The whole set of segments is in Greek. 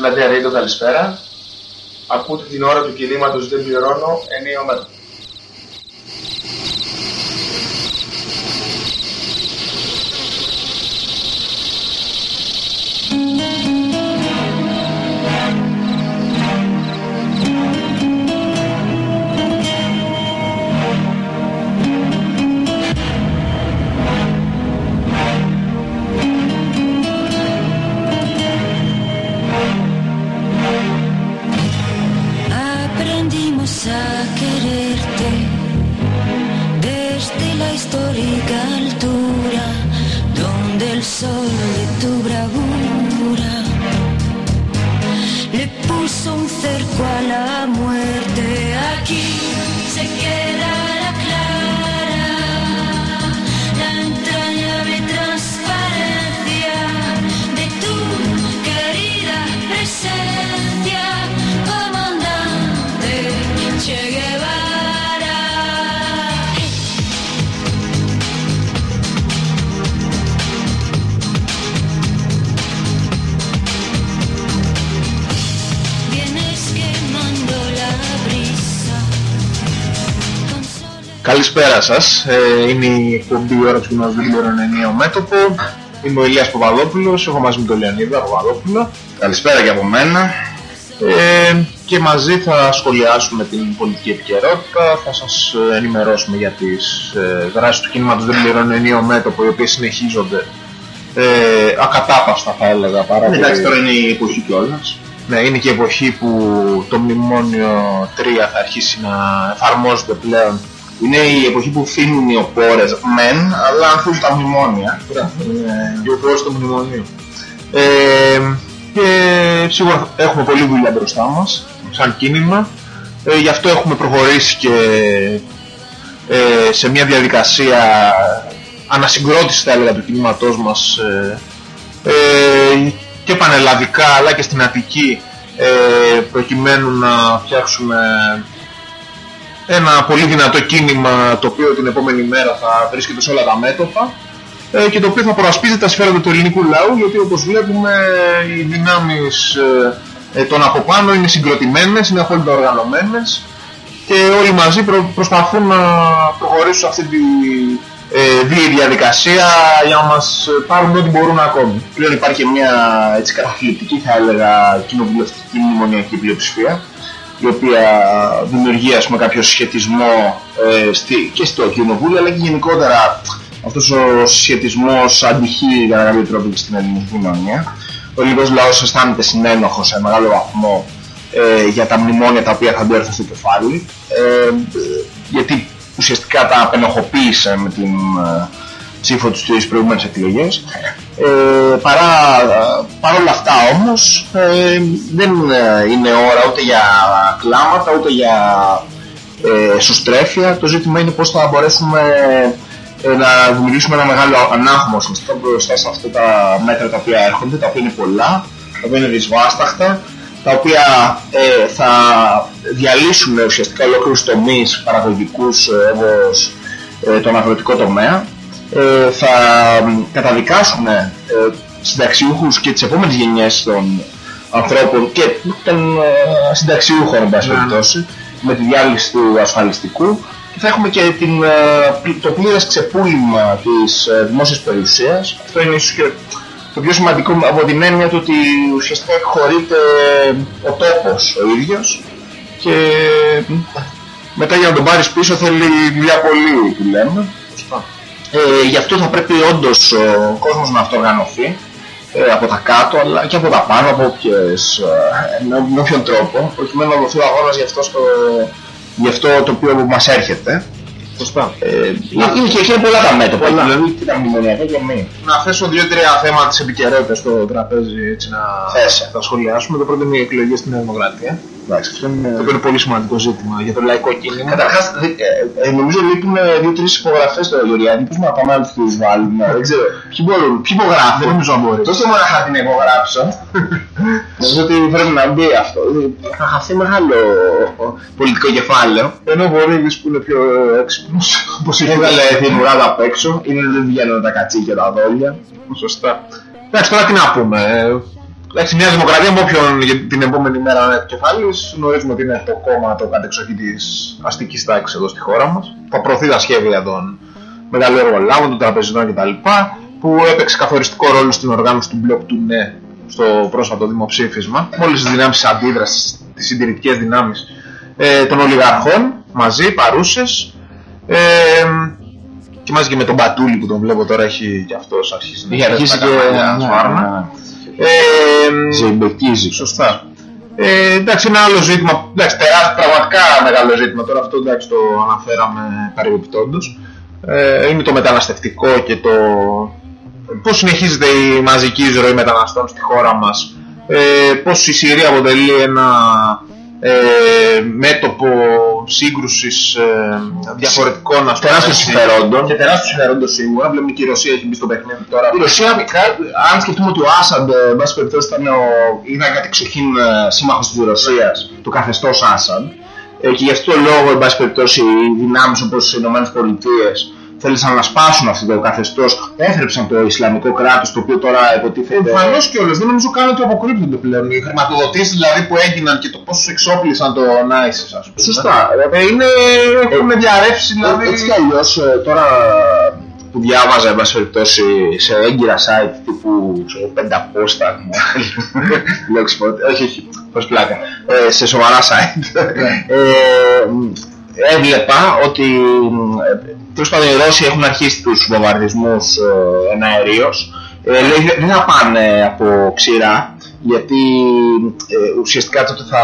Δηλαδή Finlandia Radio, καλησπέρα. Ακούτε την ώρα του κινήματος, δεν πληρώνω, 9 Καλησπέρα σας. Ε, είναι η εκπομπή ώρα του μας ένα ενιαίο μέτωπο. Είμαι ο Ηλίας Παπαδόπουλος, έχω μαζί με τον Λεωνίδα Παπαδόπουλο. Καλησπέρα και από μένα. Ε, και μαζί θα σχολιάσουμε την πολιτική επικαιρότητα, θα σας ενημερώσουμε για τις ε, δράσεις του κίνηματος δεν πληρώνει ενιαίο μέτωπο, οι οποίες συνεχίζονται ε, ακατάπαυστα θα έλεγα παρά ναι, Εντάξει, τώρα είναι η εποχή κιόλας. Ναι, είναι και η εποχή που το Μνημόνιο 3 θα αρχίσει να εφαρμόζεται πλέον είναι η εποχή που φύγουν οι οπόρες μεν, αλλά ανθούν τα μνημόνια. Οι οπόρες των μνημονίων. Ε, και σίγουρα έχουμε πολλή δουλειά μπροστά μας, σαν κίνημα. Ε, γι' αυτό έχουμε προχωρήσει και ε, σε μια διαδικασία ανασυγκρότηση θα έλεγα του κινήματός μας ε, ε, και πανελλαδικά αλλά και στην Αττική ε, προκειμένου να φτιάξουμε ένα πολύ δυνατό κίνημα το οποίο την επόμενη μέρα θα βρίσκεται σε όλα τα μέτωπα ε, και το οποίο θα προασπίζει τα σφαίρα του ελληνικού λαού γιατί όπως βλέπουμε οι δυνάμεις ε, των από πάνω είναι συγκροτημένες, είναι απόλυτα οργανωμένες και όλοι μαζί προσπαθούν να προχωρήσουν σε αυτή τη ε, διαδικασία για να μας πάρουν ό,τι μπορούν ακόμη. Πλέον υπάρχει μια έτσι καταθλιπτική θα έλεγα κοινοβουλευτική μνημονιακή πλειοψηφία η οποία δημιουργεί ας πούμε, κάποιο σχετισμό ε, στη, και στο κοινοβούλιο αλλά και γενικότερα αυτός ο σχετισμός αντιχεί για κάποιο τρόπο στην ελληνική κοινωνία. Ο ελληνικός λαός αισθάνεται συνένοχος σε μεγάλο βαθμό ε, για τα μνημόνια τα οποία θα του έρθουν στο κεφάλι ε, γιατί ουσιαστικά τα απενοχοποίησε με την ε, ψήφο του στις προηγούμενες εκλογές. Ε, παρά, παρόλα αυτά όμως ε, δεν είναι ώρα ούτε για κλάματα ούτε για ε, σωστρέφεια. Το ζήτημα είναι πώς θα μπορέσουμε ε, να δημιουργήσουμε ένα μεγάλο ανάγχωμα μπροστά σε αυτά τα μέτρα τα οποία έρχονται, τα οποία είναι πολλά, τα οποία είναι δυσβάσταχτα, τα οποία ε, θα διαλύσουν ουσιαστικά ολόκληρους τομείς παραγωγικούς όπως τον αγροτικό τομέα ε, θα καταδικάσουμε ε, συνταξιούχους και τις επόμενες γενιές των ανθρώπων και των ε, συνταξιούχων εν πάση ναι. περιπτώσει με τη διάλυση του ασφαλιστικού. Και θα έχουμε και την, ε, το πλήρες ξεπούλημα της ε, δημόσιας περιουσίας. Αυτό είναι ίσως και το πιο σημαντικό από την έννοια του ότι ουσιαστικά εκχωρείται ο τόπος ο ίδιος. Και μετά για να τον πάρεις πίσω θέλει δουλειά πολύ που λέμε ε, γι' αυτό θα πρέπει όντως ο κόσμος να αυτοργανωθεί ε, από τα κάτω αλλά και από τα πάνω, από όποιες, ε, με, με όποιον τρόπο, προκειμένου να δοθεί ο αγώνας για αυτό, στο, για αυτό το οποίο μας έρχεται. Σωστά. Ε, είναι και εκεί πολλά τα μέτωπα, πολλά. δηλαδή τι τα μνημονιακά και μη. Να θέσω δύο-τρία θέματα της επικαιρότητας στο τραπέζι έτσι να Θέσε. θα σχολιάσουμε. Το πρώτο είναι οι εκλογές στην Νέα Δημοκρατία. Εντάξει, αυτό είναι... Το οποίο είναι πολύ σημαντικό ζήτημα για το λαϊκό κίνημα. Καταρχάς, ε, ε, νομίζω λείπουν δύο-τρεις υπογραφές στο Γεωργιάννη. Πώς να πάμε να τους βάλουμε, δεν ξέρω. Ποιοι μπορούν, ποιοι υπογράφουν; Δεν νομίζω να μπορείς. Τόσο μόνο να την υπογράψω. νομίζω ότι πρέπει να μπει αυτό. Θα χαθεί μεγάλο πολιτικό κεφάλαιο. Ενώ ο Βορύδης που είναι πιο έξυπνος, όπως έβγαλε την ουράδα απ' έξω, είναι δεν βγαίνουν τα κατσίκια τα δόλια. Σωστά. Εντάξει, τώρα τι να πούμε. Εντάξει, μια δημοκρατία με όποιον την επόμενη μέρα είναι επικεφάλης, γνωρίζουμε ότι είναι το κόμμα το κατεξοχή της αστικής τάξης εδώ στη χώρα μας. Θα προωθεί τα σχέδια των μεγάλων εργολάβων, των τραπεζιτών κτλ. που έπαιξε καθοριστικό ρόλο στην οργάνωση του μπλοκ του ΝΕ στο πρόσφατο δημοψήφισμα. Μόλις τις δυνάμεις αντίδρασης, τις συντηρητικές δυνάμεις ε, των ολιγαρχών μαζί, παρούσες. Ε, και μαζί και με τον Πατούλη που τον βλέπω τώρα έχει και αυτός αρχίσει να αρχίσει και σφάρνα. Ε, Ζεϊμπεκίζει. Σωστά. Ε, εντάξει, ένα άλλο ζήτημα, εντάξει, τεράστιο, πραγματικά μεγάλο ζήτημα τώρα, αυτό εντάξει το αναφέραμε παρεμπιπτόντως. Ε, είναι το μεταναστευτικό και το πώς συνεχίζεται η μαζική εισρωή μεταναστών στη χώρα μας, ε, πώς η Συρία αποτελεί ένα ε, μέτωπο σύγκρουσης ε, διαφορετικών ας τεράστιων συμφερόντων και τεράστιων συμφερόντων σίγουρα. Βλέπουμε και η Ρωσία έχει μπει στο παιχνίδι τώρα. Η Ρωσία, αν σκεφτούμε ότι ο Άσαντ, εν πάση περιπτώσει, ήταν, ο, ήταν κατεξοχήν ε, σύμμαχος της Ρωσίας, του καθεστώς Άσαντ, ε, και γι' αυτό το λόγο, εν πάση περιπτώσει, οι δυνάμεις όπως οι Ηνωμένες Πολιτείες θέλησαν να σπάσουν αυτό το καθεστώς, έθρεψαν το Ισλαμικό κράτος, το οποίο τώρα υποτίθεται. Προφανώς κιόλα, δεν νομίζω καν ότι αποκρύπτονται πλέον. Οι χρηματοδοτήσεις δηλαδή που έγιναν και το πώ εξόπλισαν το ISIS, ας πούμε. Σωστά. Δηλαδή είναι, έχουν ε, διαρρεύσει δηλαδή. Έτσι κι αλλιώς ε, τώρα που διάβαζα, εν πάση περιπτώσει, σε έγκυρα site τύπου ξέρω, πενταπόστα, Blogspot, όχι, όχι, πώς πλάκα, ε, σε σοβαρά site. Ναι. ε, έβλεπα ότι τέλο πάντων οι Ρώσοι έχουν αρχίσει τους βομβαρδισμούς ε, εναερίως. Ε, λέει δεν θα πάνε από ξηρά γιατί ε, ουσιαστικά τότε θα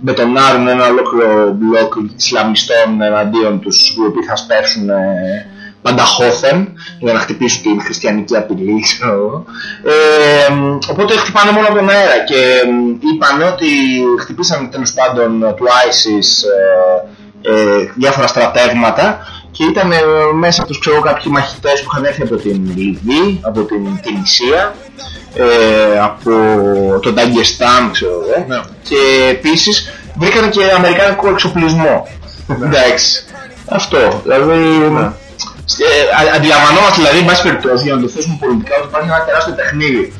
μπετονάρουν ένα ολόκληρο μπλοκ Ισλαμιστών εναντίον τους οι οποίοι θα σπέρσουν ε, πανταχώθεν για να χτυπήσουν την χριστιανική απειλή ε, οπότε χτυπάνε μόνο από τον αέρα και είπαν ότι χτυπήσαν τέλος πάντων του ISIS ε, ε, διάφορα στρατεύματα και ήταν ε, μέσα τους ξέρω κάποιοι μαχητές που είχαν έρθει από την Λιβύη, από την Τινησία, ε, από τον Ταγκεστάν ξέρω εγώ ναι. και επίσης βρήκαν και αμερικάνικο εξοπλισμό. Ναι. Εντάξει. Αυτό. Δηλαδή ναι. ε, αντιλαμβανόμαστε δηλαδή, εν πάση περιπτώσει, για να το θέσουμε πολιτικά, ότι υπάρχει ένα τεράστιο παιχνίδι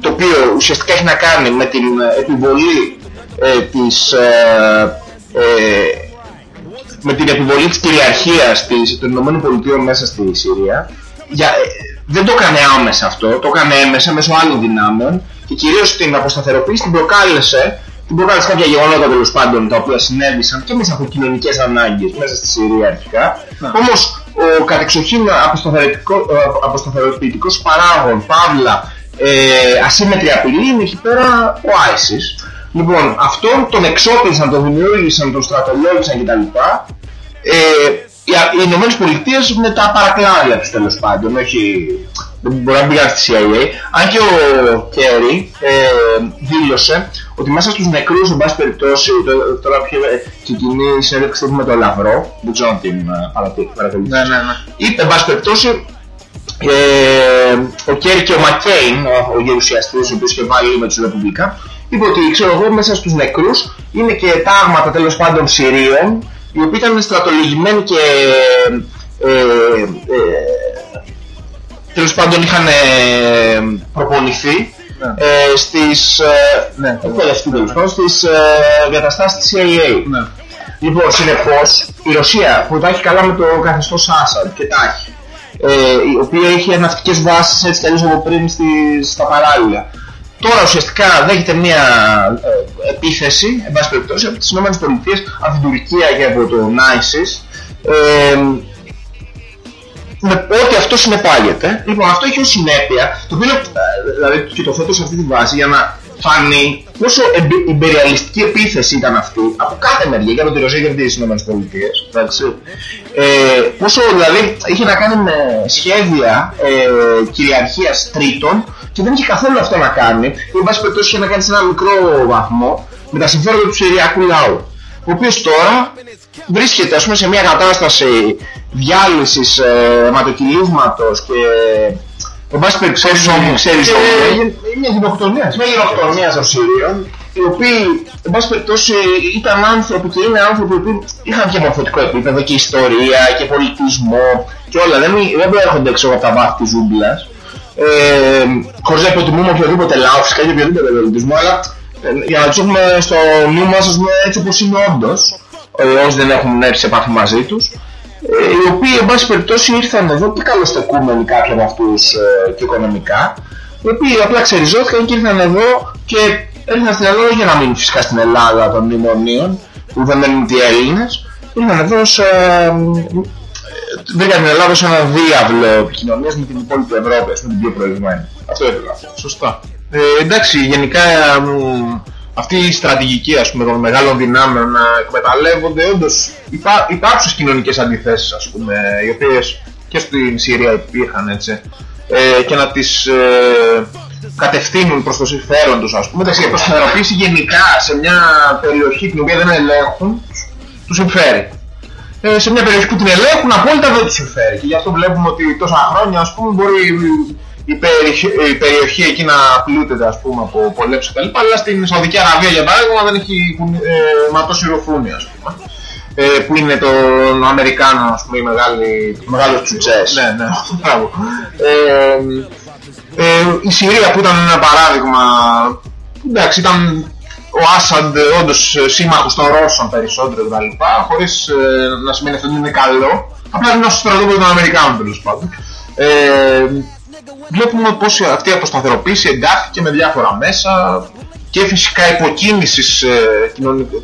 το οποίο ουσιαστικά έχει να κάνει με την επιβολή ε, της ε, ε, με την επιβολή της κυριαρχίας της, των ΗΠΑ μέσα στη Συρία για, ε, δεν το έκανε άμεσα αυτό, το έκανε έμεσα μέσω άλλων δυνάμεων και κυρίως την αποσταθεροποίηση την προκάλεσε την προκάλεσε κάποια γεγονότα τέλος πάντων τα οποία συνέβησαν και μέσα από κοινωνικές ανάγκες μέσα στη Συρία αρχικά. Ναι. Όμως ο κατεξοχήν ε, αποσταθεροποιητικός παράγων, παύλα, ε, ασύμμετρη απειλή είναι εκεί πέρα ο ISIS Λοιπόν, αυτόν τον εξόπλισαν, τον δημιούργησαν, τον στρατολόγησαν κτλ. Ε, οι Ηνωμένες Πολιτείες με τα παρακλάδια τους τέλος πάντων, όχι, δεν μπορεί να πήγαν στη CIA, αν και ο Κέρι ε, δήλωσε ότι μέσα στους νεκρούς, εν πάση περιπτώσει, τώρα πια ξεκινεί η συνέντευξη με το Λαυρό, δεν ξέρω αν την ε, παρακολουθήσει, ναι, ναι, ναι. είπε, εν πάση περιπτώσει, ε, ο Κέρι και ο Μακέιν, ο, ο γερουσιαστής, ο οποίος είχε βάλει με τους Ρεπουμπλικά, είπε ότι ξέρω εγώ μέσα στους νεκρούς είναι και τάγματα τέλος πάντων Συρίων οι οποίοι ήταν στρατολογημένοι και ε, ε, τέλος πάντων είχαν ε, προπονηθεί ναι. ε, στις, ε, ναι, τέλος πάντων, στις ε, εγκαταστάσεις της CIA. Ναι. Λοιπόν, συνεπώς, η Ρωσία που τα έχει καλά με το καθεστώς Άσαντ και τα έχει, ε, η οποία είχε ναυτικές βάσεις έτσι κι από πριν στις, στα παράλληλα, Τώρα ουσιαστικά δέχεται μια ε, επίθεση, εν πάση περιπτώσει, από τις ΗΠΑ, από την Τουρκία και από τον ISIS, ε, με ό,τι αυτό συνεπάγεται. Λοιπόν, αυτό έχει ως συνέπεια, το οποίο ε, δηλαδή και το θέτω σε αυτή τη βάση για να φανεί πόσο εμπεριαλιστική επίθεση ήταν αυτή από κάθε μεριά για τη Ρωσία και τις ΗΠΑ. Ε, πόσο δηλαδή είχε να κάνει με σχέδια ε, κυριαρχίας τρίτων και δεν είχε καθόλου αυτό να κάνει, ή εν πάση περιπτώσει είχε να κάνει σε ένα μικρό βαθμό με τα συμφέροντα του Συριακού λαού. Ο οποίος τώρα βρίσκεται ας πούμε, σε μια κατάσταση διάλυσης ε, αιματοκυλίσματος και εν πάση περιπτώσει ξέρεις είναι μια γενοκτονίας. Μια γενοκτονίας των Συρίων οι οποίοι, εν πάση περιπτώσει, ήταν άνθρωποι και είναι άνθρωποι που είχαν και μορφωτικό επίπεδο και ιστορία και πολιτισμό και όλα. Δεν, δεν προέρχονται έξω από τα βάθη της ζούγκλας ε, χωρίς να υποτιμούμε οποιοδήποτε λαό φυσικά και οποιοδήποτε πολιτισμό, αλλά ε, για να τους έχουμε στο νου μας ας πούμε, έτσι όπως είναι όντως, ε, όσοι δεν έχουν έρθει σε επαφή μαζί τους, ε, οι οποίοι εν πάση περιπτώσει ήρθαν εδώ και καλοστεκούμενοι κάποιοι από αυτούς ε, και οικονομικά, οι οποίοι απλά ξεριζώθηκαν και ήρθαν εδώ και ήρθαν στην Ελλάδα για να μείνουν φυσικά στην Ελλάδα των μνημονίων, που δεν μένουν οι Έλληνες, ήρθαν εδώ σε, βρήκαν την Ελλάδα σε ένα διάβλο επικοινωνίας με την υπόλοιπη Ευρώπη, με την πιο προηγουμένη. Αυτό ήθελα. Σωστά. Ε, εντάξει, γενικά αυτή η στρατηγική ας πούμε, των μεγάλων δυνάμεων να εκμεταλλεύονται όντως υπά, υπάρχουν κοινωνικές αντιθέσεις ας πούμε, οι οποίες και στην Συρία υπήρχαν έτσι ε, και να τις ε, κατευθύνουν προς το συμφέρον τους ας πούμε εντάξει, η προσταθεροποίηση γενικά σε μια περιοχή την οποία δεν ελέγχουν τους συμφέρει ε, σε μια περιοχή που την ελέγχουν απόλυτα δεν τους συμφέρει και γι' αυτό βλέπουμε ότι τόσα χρόνια ας πούμε μπορεί η, περιοχή, η περιοχή εκεί να πλούτεται ας πούμε από πολέμους κτλ. Αλλά στην Σαουδική Αραβία για παράδειγμα δεν έχει ε, ματώσει ροφούνι ας πούμε. Ε, που είναι των Αμερικάνων ας πούμε οι μεγάλοι, μεγάλος τσουτσές. Ναι, ναι, μπράβο. Ε, ε, η Συρία που ήταν ένα παράδειγμα, εντάξει ήταν ο Άσαντ όντως σύμμαχος των Ρώσων περισσότερο κτλ. Χωρίς ε, να σημαίνει αυτό ότι είναι καλό. Απλά είναι ως στρατόπεδο των Αμερικάνων τέλος πάντων. Ε, βλέπουμε πως αυτή η αποσταθεροποίηση εντάχθηκε με διάφορα μέσα και φυσικά υποκίνησης ε,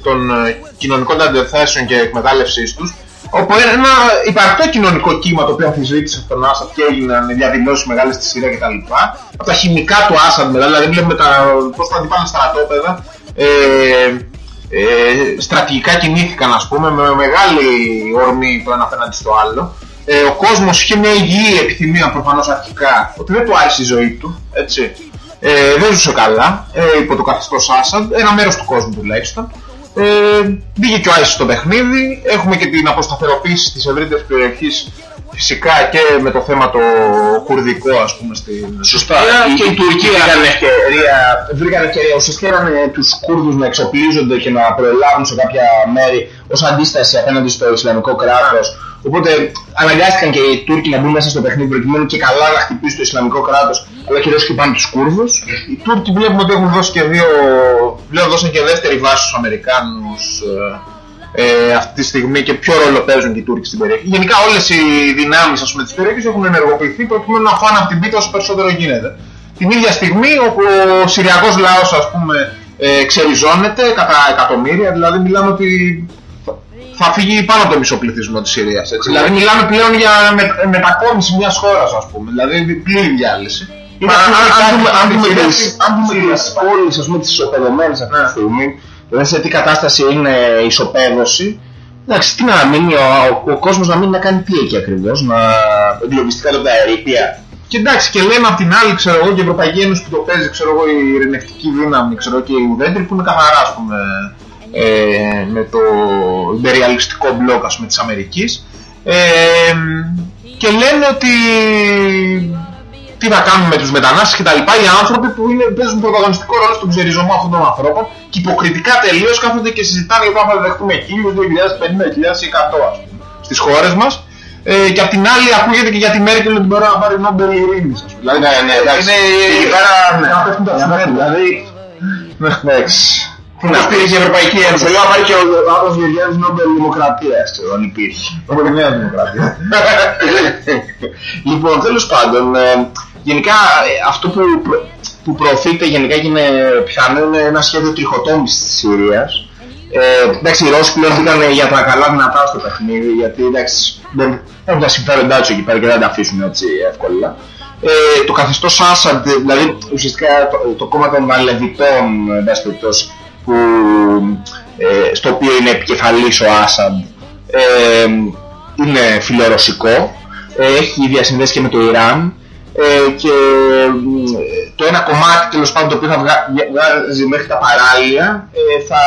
των ε, κοινωνικών αντιθέσεων και εκμετάλλευσής τους όπου ένα υπαρκτό κοινωνικό κύμα το οποίο αμφισβήτησε τον Άσαντ και έγιναν διαδηλώσεις μεγάλες στη Συρία κτλ. Από τα χημικά του Άσαντ μετά, δηλαδή βλέπουμε τα, πώς θα πάνε στρατόπεδα ε, ε, στρατηγικά κινήθηκαν ας πούμε με μεγάλη ορμή το ένα απέναντι στο άλλο ε, ο κόσμος είχε μια υγιή επιθυμία προφανώς αρχικά ότι δεν του άρεσε η ζωή του, έτσι. Ε, δεν ζούσε καλά ε, υπό το καθεστώς Άσαντ, ένα μέρος του κόσμου τουλάχιστον. Ε, μπήκε και ο Άισις στο παιχνίδι, έχουμε και την αποσταθεροποίηση της ευρύτερης περιοχής φυσικά και με το θέμα το κουρδικό ας πούμε στην Σωστά. Και η Τουρκία βρήκαν ευκαιρία, βρήκαν ευκαιρία ουσιαστικά τους Κούρδους να εξοπλίζονται και να προελάβουν σε κάποια μέρη ως αντίσταση απέναντι στο Ισλαμικό κράτος Οπότε αναγκάστηκαν και οι Τούρκοι να μπουν μέσα στο παιχνίδι προκειμένου και καλά να χτυπήσουν το Ισλαμικό κράτος, αλλά κυρίως και πάνε τους Κούρδους. Οι Τούρκοι βλέπουμε ότι έχουν δώσει και δύο. πλέον δώσαν και δεύτερη βάση στους Αμερικάνους ε, ε, αυτή τη στιγμή και ποιο ρόλο παίζουν και οι Τούρκοι στην περιοχή. Γενικά όλες οι δυνάμεις της περιοχής έχουν ενεργοποιηθεί προκειμένου να φάνε από την πίτα όσο περισσότερο γίνεται. Την ίδια στιγμή όπου ο Συριακός λαός, ας πούμε, ε, ξεριζώνεται κατά εκατομμύρια, δηλαδή μιλάμε ότι θα φύγει πάνω από το μισό πληθυσμό της Συρίας. Έτσι. Δηλαδή μιλάμε πλέον για με, μετακόμιση μιας χώρας ας πούμε, δηλαδή πλήρη διάλυση. Αν δούμε τις πόλεις ας πούμε τις ισοπεδωμένες αυτή τη στιγμή, δηλαδή σε τι κατάσταση είναι η ισοπαίδωση, εντάξει τι να μείνει ο, ο, ο κόσμος να μείνει να κάνει τι εκεί ακριβώς, να εγκλωβιστικά τα αερήπια. Και εντάξει, και λέμε απ' την άλλη, ξέρω εγώ, και η Ευρωπαϊκή Ένωση που το παίζει, ξέρω εγώ, η ειρηνευτική δύναμη, ξέρω και οι ουδέτεροι που είναι καθαρά, ας πούμε, ε, με το υπεριαλιστικό μπλοκ ας πούμε, της Αμερικής ε, και λένε ότι τι να κάνουμε με τους μετανάστες και τα λοιπά οι άνθρωποι που είναι, παίζουν πρωταγωνιστικό ρόλο στον ξεριζωμό αυτών των ανθρώπων και υποκριτικά τελείως κάθονται και συζητάνε για το αν θα δεχτούμε 1000, 2000, 5000 ή 100 ας πούμε, στις χώρες μας ε, και απ' την άλλη ακούγεται και για τη Μέρκελ ότι μπορεί να πάρει Νόμπελ ειρήνης ας πούμε. Δηλαδή, ναι, ναι, εντάξει. Είναι εκεί πέρα, ναι, δηλαδή, εντάξει. Που να στήριζε η Ευρωπαϊκή Ένωση. Θέλω να πάει και ο άλλος Γεωργιάδης Νόμπελ Δημοκρατίας, αν υπήρχε. Νόμπελ Νέα Δημοκρατία. λοιπόν, τέλος πάντων, ε, γενικά ε, αυτό που, που προωθείται γενικά και είναι πιθανό είναι ένα σχέδιο τριχοτόμησης της Συρίας. Ε, εντάξει, οι Ρώσοι πλέον ήταν για τα καλά δυνατά στο παιχνίδι, γιατί εντάξει, δεν έχουν τα συμφέροντά τους εκεί πέρα και δεν τα αφήσουν έτσι εύκολα. Ε, το καθεστώς Άσαντ, δηλαδή ουσιαστικά το, το κόμμα των Μαλεβιτών, εν που, ε, στο οποίο είναι επικεφαλής ο Άσαντ ε, είναι φιλορωσικό, ε, έχει διασυνδέσεις και με το Ιράν. Ε, και το ένα κομμάτι τέλος πάντων το οποίο θα βγάζει μέχρι τα παράλια θα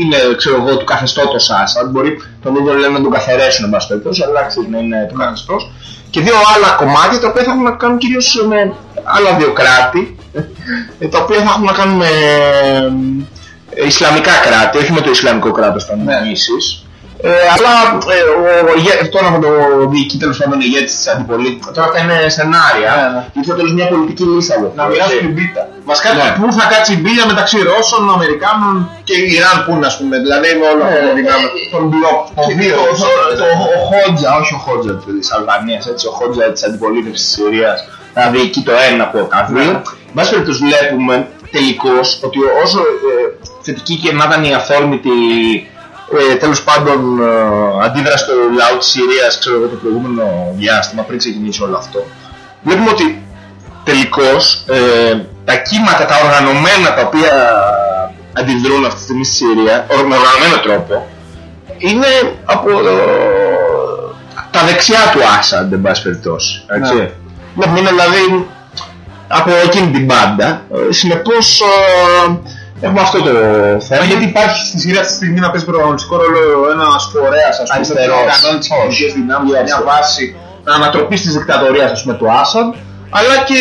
είναι ξέρω εγώ του καθεστώτος Άσαντ, μπορεί τον ίδιο λένε να τον καθαρέσουν εν πάση περιπτώσει, αλλά ξέρει να είναι του καθεστώς. Και δύο άλλα κομμάτια τα οποία θα έχουν να κάνουν κυρίως με άλλα δύο κράτη τα οποία θα έχουν να κάνουν με Ισλαμικά κράτη, όχι με το Ισλαμικό κράτος των ναι. Ε, αλλά ε, ο, ο, τώρα θα το διοικεί τέλος πάντων ηγέτης της αντιπολίτευσης. Τώρα αυτά είναι σενάρια. Ναι, ναι. Γιατί θα τέλος μια πολιτική λύση από Να αυτό, μοιράσουν έτσι. την πίτα. Βασικά Ναι. πού θα κάτσει η μπίλια μεταξύ Ρώσων, Αμερικάνων και Ιράν που είναι ας πούμε. Δηλαδή με όλο αυτό το δυνάμει. Τον μπλοκ. Το, των δύο. το, το, το, ο Χότζα, όχι ο Χότζα της Αλβανίας, έτσι, ο Χότζα της αντιπολίτευσης της Συρίας, θα διοικεί το ένα από τα δύο. Εν πάση περιπτώσει βλέπουμε τελικώς ότι όσο ε, θετική και να ήταν η αθόρμητη ε, τέλος πάντων ε, αντίδραση του λαού της Συρίας ξέρω εγώ το προηγούμενο διάστημα πριν ξεκινήσει όλο αυτό βλέπουμε ότι τελικώς ε, τα κύματα, τα οργανωμένα τα οποία αντιδρούν αυτή τη στιγμή στη Συρία ορ- με οργανωμένο τρόπο είναι από ε, τα δεξιά του Άσαντ, εν πάση περιπτώσει. Έτσι. Ναι. Βλέπουμε είναι δηλαδή από εκείνη την μπάντα. Ε, Συνεπώς ε, έχουμε αυτό το θέμα. Μα γιατί υπάρχει στη Συρία αυτή τη στιγμή να παίζει πρωταγωνιστικό ρόλο ένας φορέας ας πούμε Αριστερός. που οργανώνει τις κοινωνικές δυνάμεις για μια βάση ανατροπής της δικτατορίας ας πούμε του Άσαντ αλλά και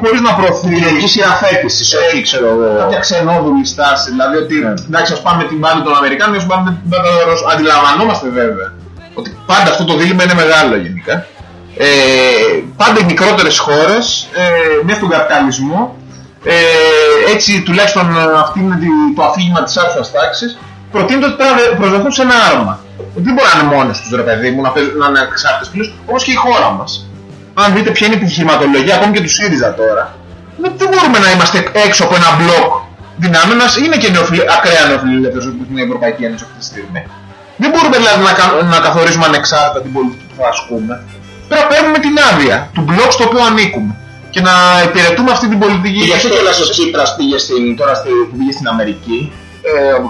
χωρίς να προωθεί Κοινωνική σειραφέτηση, όχι ξέρω εγώ. κάποια ξενόδουλη στάση. Δηλαδή ότι Ναι. εντάξει, ας πάμε την μπάντα των Αμερικάνων, ας πάμε την μπάντα των Ρώσων. Αντιλαμβανόμαστε βέβαια ότι πάντα αυτό το δίλημα είναι μεγάλο γενικά. Ε, πάντα οι μικρότερες χώρες ε, μέσα στον καπιταλισμό ε, έτσι τουλάχιστον ε, αυτή είναι τη- το αφήγημα της άρθρας τάξης προτείνεται ότι πρέπει να προσδεθούν σε ένα άρμα. Ότι δεν μπορεί να είναι μόνοι τους ρε παιδί μου, να, παίζουν- να είναι εξάρτητες πλήρω, όπως και η χώρα μας. Αν δείτε ποια είναι η επιχειρηματολογία, ακόμη και του ΣΥΡΙΖΑ τώρα, δεν, δεν μπορούμε να είμαστε έξω από ένα μπλοκ δυνάμεων. Είναι και νεοφιλε... ακραία νεοφιλελεύθερος όπως είναι η Ευρωπαϊκή Ένωση αυτή τη στιγμή. Δεν μπορούμε δηλαδή να, κα- να καθορίσουμε ανεξάρτητα την πολιτική που θα ασκούμε. Πρέπει να παίρνουμε την άδεια του μπλοκ στο οποίο ανήκουμε και να υπηρετούμε αυτή την πολιτική. Και γι' αυτό κιόλας ο Τσίπρας πήγε στην, τώρα στη, που πήγε στην Αμερική. Ε,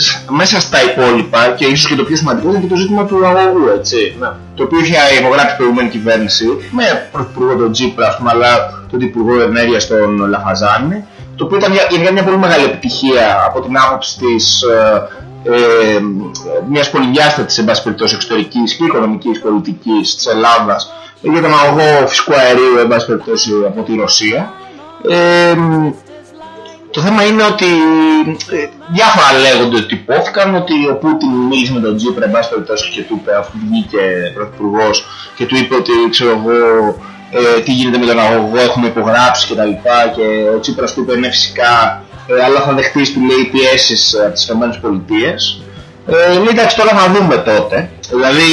σ- μέσα στα υπόλοιπα και ίσως και το πιο σημαντικό είναι και το ζήτημα του αγωγού, έτσι. Ναι. Το οποίο είχε υπογράψει η προηγούμενη κυβέρνηση με πρωθυπουργό τον Τσίπρα, ας πούμε, αλλά τον υπουργό ενέργειας τον Λαφαζάνη. Το οποίο ήταν μια, γενικά μια πολύ μεγάλη επιτυχία από την άποψη της ε, ε, μιας πολυδιάστατης εν πάση περιπτώσει εξωτερικής και οικονομικής πολιτικής της Ελλάδας για τον αγωγό φυσικού αερίου εν πάση περιπτώσει από τη Ρωσία. Ε, το θέμα είναι ότι ε, διάφορα λέγονται ότι υπόθηκαν ότι ο Πούτιν μίλησε με τον Τζίπρα εν πάση περιπτώσει και του είπε αφού βγήκε πρωθυπουργός και του είπε ότι ξέρω εγώ ε, τι γίνεται με τον αγωγό έχουμε υπογράψει και τα λοιπά και ο Τσίπρας του είπε ναι φυσικά ε, αλλά θα δεχτείς του λέει πιέσεις ε, από τις ΗΠΑ ε, λέει εντάξει τώρα θα δούμε τότε. Δηλαδή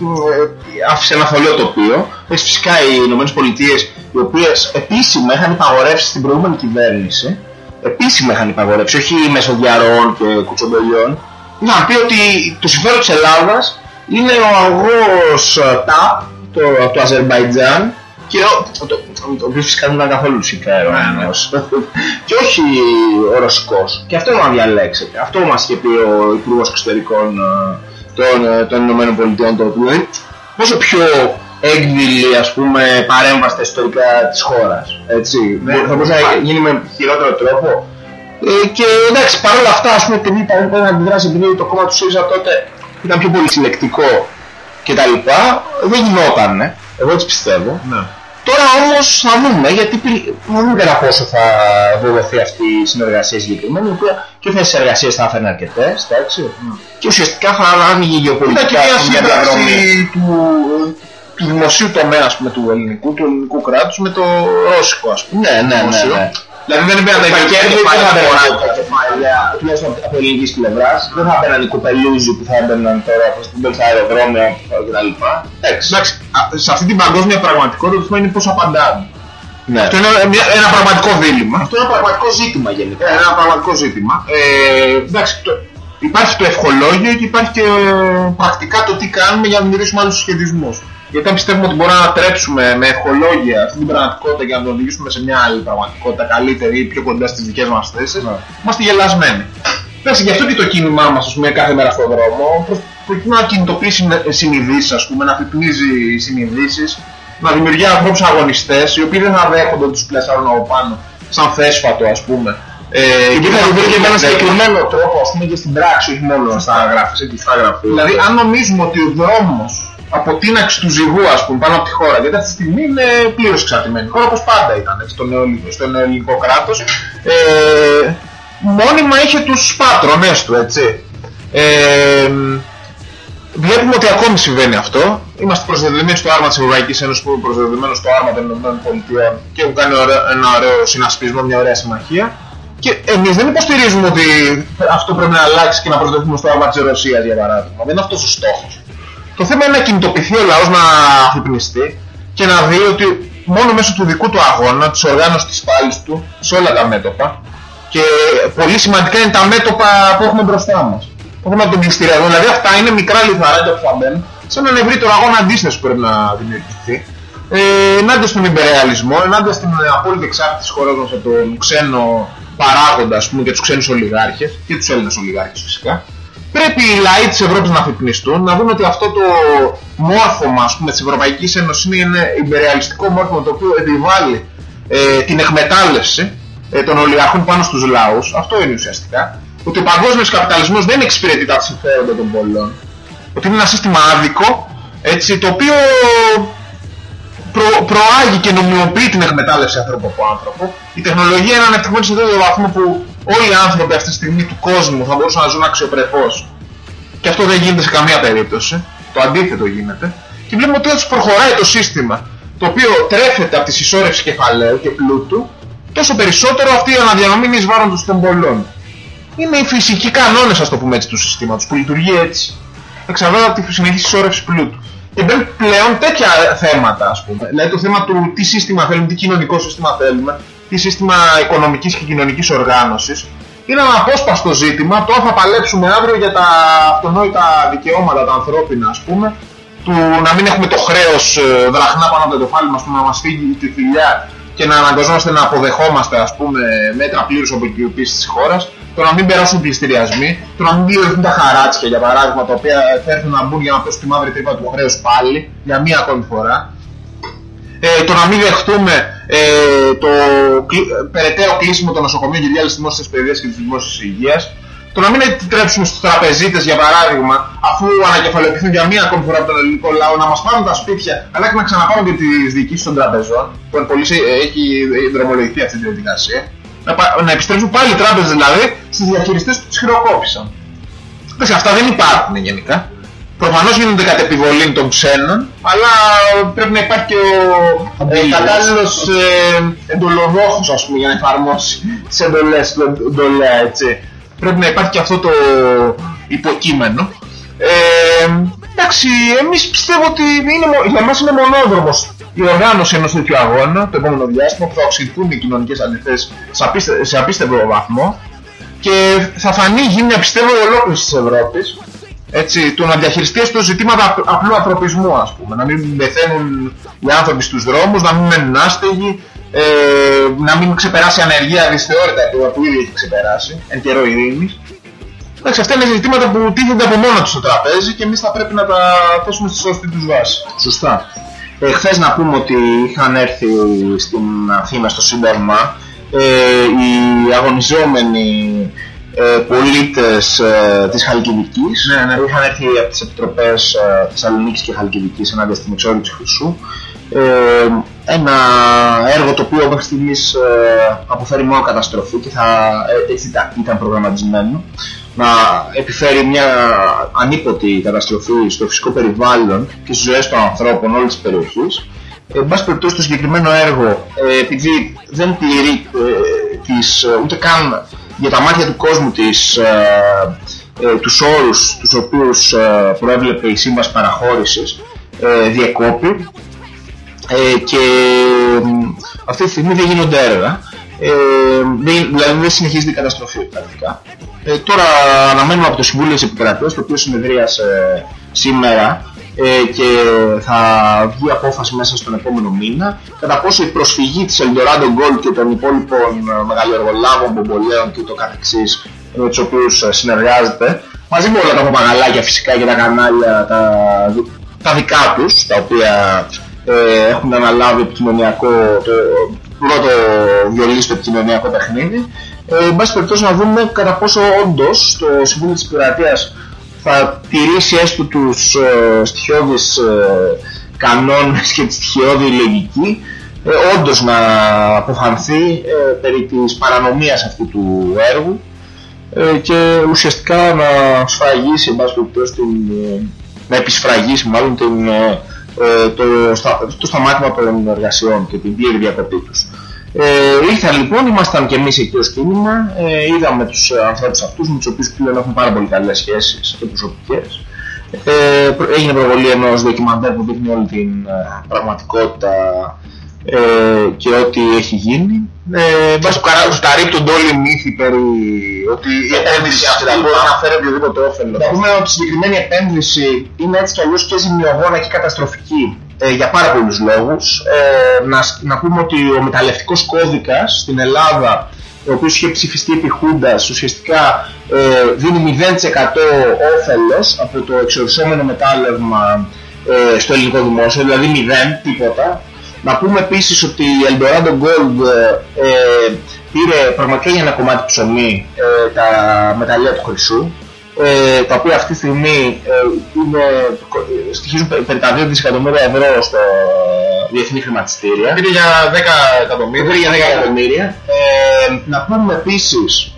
ε, άφησε ένα θολό τοπίο. Πες φυσικά οι Ηνωμένες Πολιτείες οι οποίες επίσημα είχαν υπαγορεύσει στην προηγούμενη κυβέρνηση επίσημα είχαν υπαγορεύσει, όχι μέσω διαρροών και κουτσομπολιών είχαν πει ότι το συμφέρον της Ελλάδας είναι ο αγός ε, ΤΑΠ το, από το Αζερμπαϊτζάν και ο, το, το, το οποίο φυσικά δεν ήταν καθόλου συμφέρον ενός. και όχι ο ρωσικός και αυτό να διαλέξετε αυτό μας είχε πει ο Υπουργός Εξωτερικών ε, των, ε, των Ηνωμένων Πολιτειών το δηλαδή πόσο πιο έκδηλη ας πούμε παρέμβαση στα ιστορικά της χώρας έτσι; Ναι, θα μπορούσε να γίνει με χειρότερο τρόπο. Ε, και εντάξει παρόλα αυτά ας πούμε επειδή παρέμβαση να αντιδράσει επειδή το κόμμα του ΣΥΡΙΖΑ τότε ήταν πιο πολύ συλλεκτικό και τα λοιπά δεν γινότανε. Εγώ έτσι πιστεύω. Ναι. Τώρα όμως θα δούμε, γιατί πι- θα δούμε κατά πόσο θα βεβαιωθεί αυτή η συνεργασία συγκεκριμένη, η οποία και θέσεις εργασίας θα έφερνε αρκετές, εντάξει, και ουσιαστικά θα άνοιγε Ήταν και γεωπολιτικά μια μια διαδρομή. σύμπραξη του, του δημοσίου τομέα, ας πούμε, του ελληνικού, του ελληνικού κράτους με το ρώσικο, ας πούμε. Ναι, ναι, ναι, δημοσίο. ναι. Δηλαδή δεν είπε να τα Τα υπερκέρδη κέρδη και δεν θα τα μπαίνουν αγορά. τα κεφάλαια, τουλάχιστον από ελληνικής πλευράς, δεν θα μπαίναν οι κουπελούζοι που θα μπαίναν τώρα προς τα αεροδρόμια κτλ. Εντάξει. Εντάξει, α, σε αυτή την παγκόσμια πραγματικότητα το θέμα είναι πώς απαντάμε. Ναι. Αυτό είναι μια- ένα πραγματικό δίλημα. Αυτό είναι ένα πραγματικό ζήτημα γενικά. Ε, Ένα πραγματικό ζήτημα. Ε, εντάξει, το, υπάρχει το ευχολόγιο και υπάρχει και ε, πρακτικά το τι κάνουμε για να δημιουργήσουμε άλλους συσχετισμούς. Γιατί αν πιστεύουμε ότι μπορούμε να ανατρέψουμε με ευχολόγια αυτή την πραγματικότητα και να το οδηγήσουμε σε μια άλλη πραγματικότητα καλύτερη ή πιο κοντά στις δικές μας θέσεις, Ναι. είμαστε γελασμένοι. Εντάξει, γι' αυτό και το κίνημά μας, ας πούμε, κάθε μέρα στον δρόμο, προ- προκειμένου να κινητοποιήσει συνε- συνειδήσεις, ας πούμε, να φυπνίζει συνειδήσεις, να δημιουργεί ανθρώπους αγωνιστές, οι οποίοι δεν θα δέχονται ότι τους πλασάρουν από πάνω, σαν θέσφατο, ας πούμε. Ε, Και θα θα βρει και με ένα δέχονται. συγκεκριμένο τρόπο, ας πούμε, και στην πράξη, όχι μόνο στα γράφη, έτσι, στα γράφη. Δηλαδή, αν νομίζουμε ότι ο δρόμος αποτείναξης του ζυγού, ας πούμε, πάνω από τη χώρα, γιατί αυτή τη στιγμή είναι πλήρως εξαρτημένη η χώρα, όπως πάντα ήταν, έτσι, στο νεοελληνικό, στο νεοελληνικό κράτος, ε, μόνιμα είχε τους πάτρονες του, έτσι. Ε, Βλέπουμε ότι ακόμη συμβαίνει αυτό. Είμαστε προσδεδεμένοι στο άρμα της Ευρωπαϊκής Ένωσης που είναι προσδεδεμένος στο άρμα των ΗΠΑ και έχουν κάνει ένα ωραίο συνασπισμό, μια ωραία συμμαχία. Και εμείς δεν υποστηρίζουμε ότι αυτό πρέπει να αλλάξει και να προσδεθούμε στο άρμα της Ρωσίας για παράδειγμα. Δεν είναι αυτός ο στόχος. Το θέμα είναι να κινητοποιηθεί ο λαός να αφυπνιστεί και να δει ότι μόνο μέσω του δικού του αγώνα, της οργάνωσης της πάλης του, σε όλα τα μέτωπα, και πολύ σημαντικά είναι τα μέτωπα που έχουμε μπροστά μας. Το θέμα των πληστηριασμών, δηλαδή αυτά είναι μικρά λιθαράκια που θα μπαίνουν σε έναν ευρύτερο αγώνα αντίσταση που πρέπει να δημιουργηθεί. Ε, ενάντια στον υπερεαλισμό, ενάντια στην απόλυτη εξάρτηση της χώρας μας από τον ξένο παράγοντα ας πούμε, και τους ξένους ολιγάρχες και τους Έλληνες ολιγάρχες φυσικά. Πρέπει οι λαοί της Ευρώπης να αφυπνιστούν, να δουν ότι αυτό το μόρφωμα ας πούμε, της Ευρωπαϊκής Ένωσης είναι ένα υπερεαλιστικό μόρφωμα το οποίο επιβάλλει ε, την εκμετάλλευση ε, των ολιγαρχών πάνω στους λαούς. Αυτό είναι ουσιαστικά. Ότι ο παγκόσμιος καπιταλισμός δεν εξυπηρετεί τα συμφέροντα των πολλών. Ότι είναι ένα σύστημα άδικο, έτσι, το οποίο προ, προάγει και νομιμοποιεί την εκμετάλλευση ανθρώπου από άνθρωπο. Η τεχνολογία είναι ανεπτυγμένη σε τέτοιο βαθμό που όλοι οι άνθρωποι αυτή τη στιγμή του κόσμου θα μπορούσαν να ζουν αξιοπρεπώς. Και αυτό δεν γίνεται σε καμία περίπτωση. Το αντίθετο γίνεται. Και βλέπουμε ότι όσο προχωράει το σύστημα, το οποίο τρέφεται από τη συσσόρευση κεφαλαίου και πλούτου, τόσο περισσότερο αυτή η αναδιανομή είναι εις βάρον των πολλών. Είναι οι φυσικοί κανόνες, ας το πούμε έτσι, του συστήματος, που λειτουργεί έτσι. Εξαρτάται από τη συνεχής συσσόρευση πλούτου. Και μπαίνουν πλέον τέτοια θέματα, ας πούμε. Δηλαδή το θέμα του τι σύστημα θέλουμε, τι κοινωνικό σύστημα θέλουμε, τι σύστημα οικονομικής και κοινωνικής οργάνωσης. Είναι ένα απόσπαστο ζήτημα, το αν θα παλέψουμε αύριο για τα αυτονόητα δικαιώματα, τα ανθρώπινα, ας πούμε, του να μην έχουμε το χρέος ε, δραχνά πάνω από το κεφάλι μας, που να μας φύγει τη θηλιά και να αναγκαζόμαστε να αποδεχόμαστε ας πούμε μέτρα πλήρους αποκοιοποίησης της χώρας, το να μην περάσουν πληστηριασμοί, το να μην πληρωθούν τα χαράτσια για παράδειγμα, τα οποία θα έρθουν να μπουν για να πέσουν τη μαύρη τρύπα του χρέους πάλι, για μία ακόμη φορά. Ε, το να μην δεχτούμε ε, το κλει, περαιτέρω κλείσιμο των νοσοκομείων και διάλυση της δημόσιας παιδείας και της δημόσιας υγείας, το να μην επιτρέψουμε στους τραπεζίτες για παράδειγμα, αφού ανακεφαλαιοποιηθούν για μία ακόμη φορά από τον ελληνικό λαό, να μας πάρουν τα σπίτια, αλλά και να ξαναπάρουν και τις διοικήσεις των τραπεζών, που πολύ έχει δρομολογηθεί αυτή τη διαδικασία, να, να επιστρέψουν πάλι οι τράπεζες δηλαδή στους διαχειριστές που τις χειροκόπησαν. Εντάξει, αυτά δεν υπάρχουν γενικά. Προφανώς γίνονται κατ' επιβολή των ξένων, αλλά πρέπει να υπάρχει και ο ε, κατάλληλος ε, εντολοδόχος, ας πούμε, για να εφαρμόσει τις εντολές του εντολέα, έτσι. Πρέπει να υπάρχει και αυτό το υποκείμενο. Ε, εντάξει, εμείς πιστεύω ότι είναι, για μας είναι μονόδρομος η οργάνωση ενός τέτοιου αγώνα το επόμενο διάστημα που θα οξυθούν οι κοινωνικές αντιθέσεις σε, απίστε, σε απίστευτο βαθμό και θα φανεί γύμνια πιστεύω ολόκληρης της Ευρώπης έτσι, το να διαχειριστεί στο ζητήματα απλού ανθρωπισμού ας πούμε να μην πεθαίνουν οι άνθρωποι στους δρόμους, να μην μένουν άστεγοι ε, να μην ξεπεράσει ανεργία δυσθεώρητα που ήδη έχει ξεπεράσει εν καιρό ειρήνης. Εντάξει, αυτά είναι ζητήματα που τίθενται από μόνο τους στο τραπέζι και εμείς θα πρέπει να τα θέσουμε στη σωστή τους βάση. Σωστά. Ε, χθες να πούμε ότι είχαν έρθει στην Αθήνα στο Σύνταγμα ε, οι αγωνιζόμενοι ε, πολίτες ε, της Χαλκιδικής ναι, ναι. είχαν έρθει από τις επιτροπές ε, Θεσσαλονίκης και Χαλκιδικής ενάντια στην εξόρυξη Χρυσού ε, ένα έργο το οποίο μέχρι στιγμής ε, αποφέρει μόνο καταστροφή και θα, ε, έτσι ήταν προγραμματισμένο να επιφέρει μια ανίποτη καταστροφή στο φυσικό περιβάλλον και στις ζωές των ανθρώπων όλης της περιοχής. Ε, εν πάση περιπτώσει το συγκεκριμένο έργο, ε, επειδή δεν τηρεί ε, τις, ούτε καν για τα μάτια του κόσμου της, ε, ε, τους όρους τους οποίους προέβλεπε η Σύμβαση Παραχώρησης, διεκόπη ε, και αυτή τη στιγμή δεν γίνονται έργα. Ε, δηλαδή δεν συνεχίζεται η καταστροφή πρακτικά. Ε, τώρα αναμένουμε από το Συμβούλιο της Επικρατείας, το οποίο συνεδρίασε σήμερα ε, και θα βγει απόφαση μέσα στον επόμενο μήνα κατά πόσο η προσφυγή της Eldorado Gold και των υπόλοιπων ε, μεγαλοεργολάβων, μπομπολέων και το καθεξής με τους οποίους ε, συνεργάζεται μαζί με όλα τα παπαγαλάκια φυσικά και τα κανάλια τα, τα δικά τους τα οποία ε, έχουν αναλάβει επικοινωνιακό, το πρώτο βιολί στο επικοινωνιακό παιχνίδι. Ε, εν πάση περιπτώσει να δούμε κατά πόσο όντως το Συμβούλιο της Πειρατείας θα τηρήσει έστω τους ε, στοιχειώδεις ε, κανόνες και τη στοιχειώδη λογική ε, όντως να αποφανθεί ε, περί της παρανομίας αυτού του έργου ε, και ουσιαστικά να σφαγίσει εν πάση περιπτώσει την να επισφραγίσει μάλλον την, το, το σταμάτημα των εργασιών και την πλήρη διακοπή τους. Ε, ήρθαν λοιπόν, ήμασταν και εμείς εκεί ως κίνημα, ε, είδαμε τους ανθρώπους αυτούς με τους οποίους πλέον έχουμε πάρα πολύ καλές σχέσεις και προσωπικές. Ε, έγινε προβολή ενός ντοκιμαντέρ που δείχνει όλη την ε, πραγματικότητα ε, και ό,τι έχει γίνει. Ε, Βάσει τους καρύπτονται όλοι οι μύθοι περί ότι η επένδυση αυτή μπορεί να φέρει οποιοδήποτε όφελος. Να πούμε ότι η συγκεκριμένη επένδυση είναι έτσι κι αλλιώς και ζημιογόνα και καταστροφική ε, για πάρα πολλούς λόγους. Ε, να, να πούμε ότι ο μεταλλευτικός κώδικας στην Ελλάδα ο οποίος είχε ψηφιστεί επί Χούντας ουσιαστικά ε, δίνει 0% όφελος από το εξορισόμενο μετάλλευμα ε, στο ελληνικό δημόσιο, δηλαδή 0, τίποτα. Να πούμε επίσης ότι η Eldorado Gold ε, πήρε πραγματικά για ένα κομμάτι ψωμί ε, τα μεταλλεία του χρυσού ε, τα οποία αυτή τη στιγμή ε, είναι, στοιχίζουν περί τα 2 δισεκατομμύρια ευρώ στο διεθνή χρηματιστήρια. Πήρε για 10 εκατομμύρια. Πήρε για 10 εκατομμύρια. Ε, να πούμε επίσης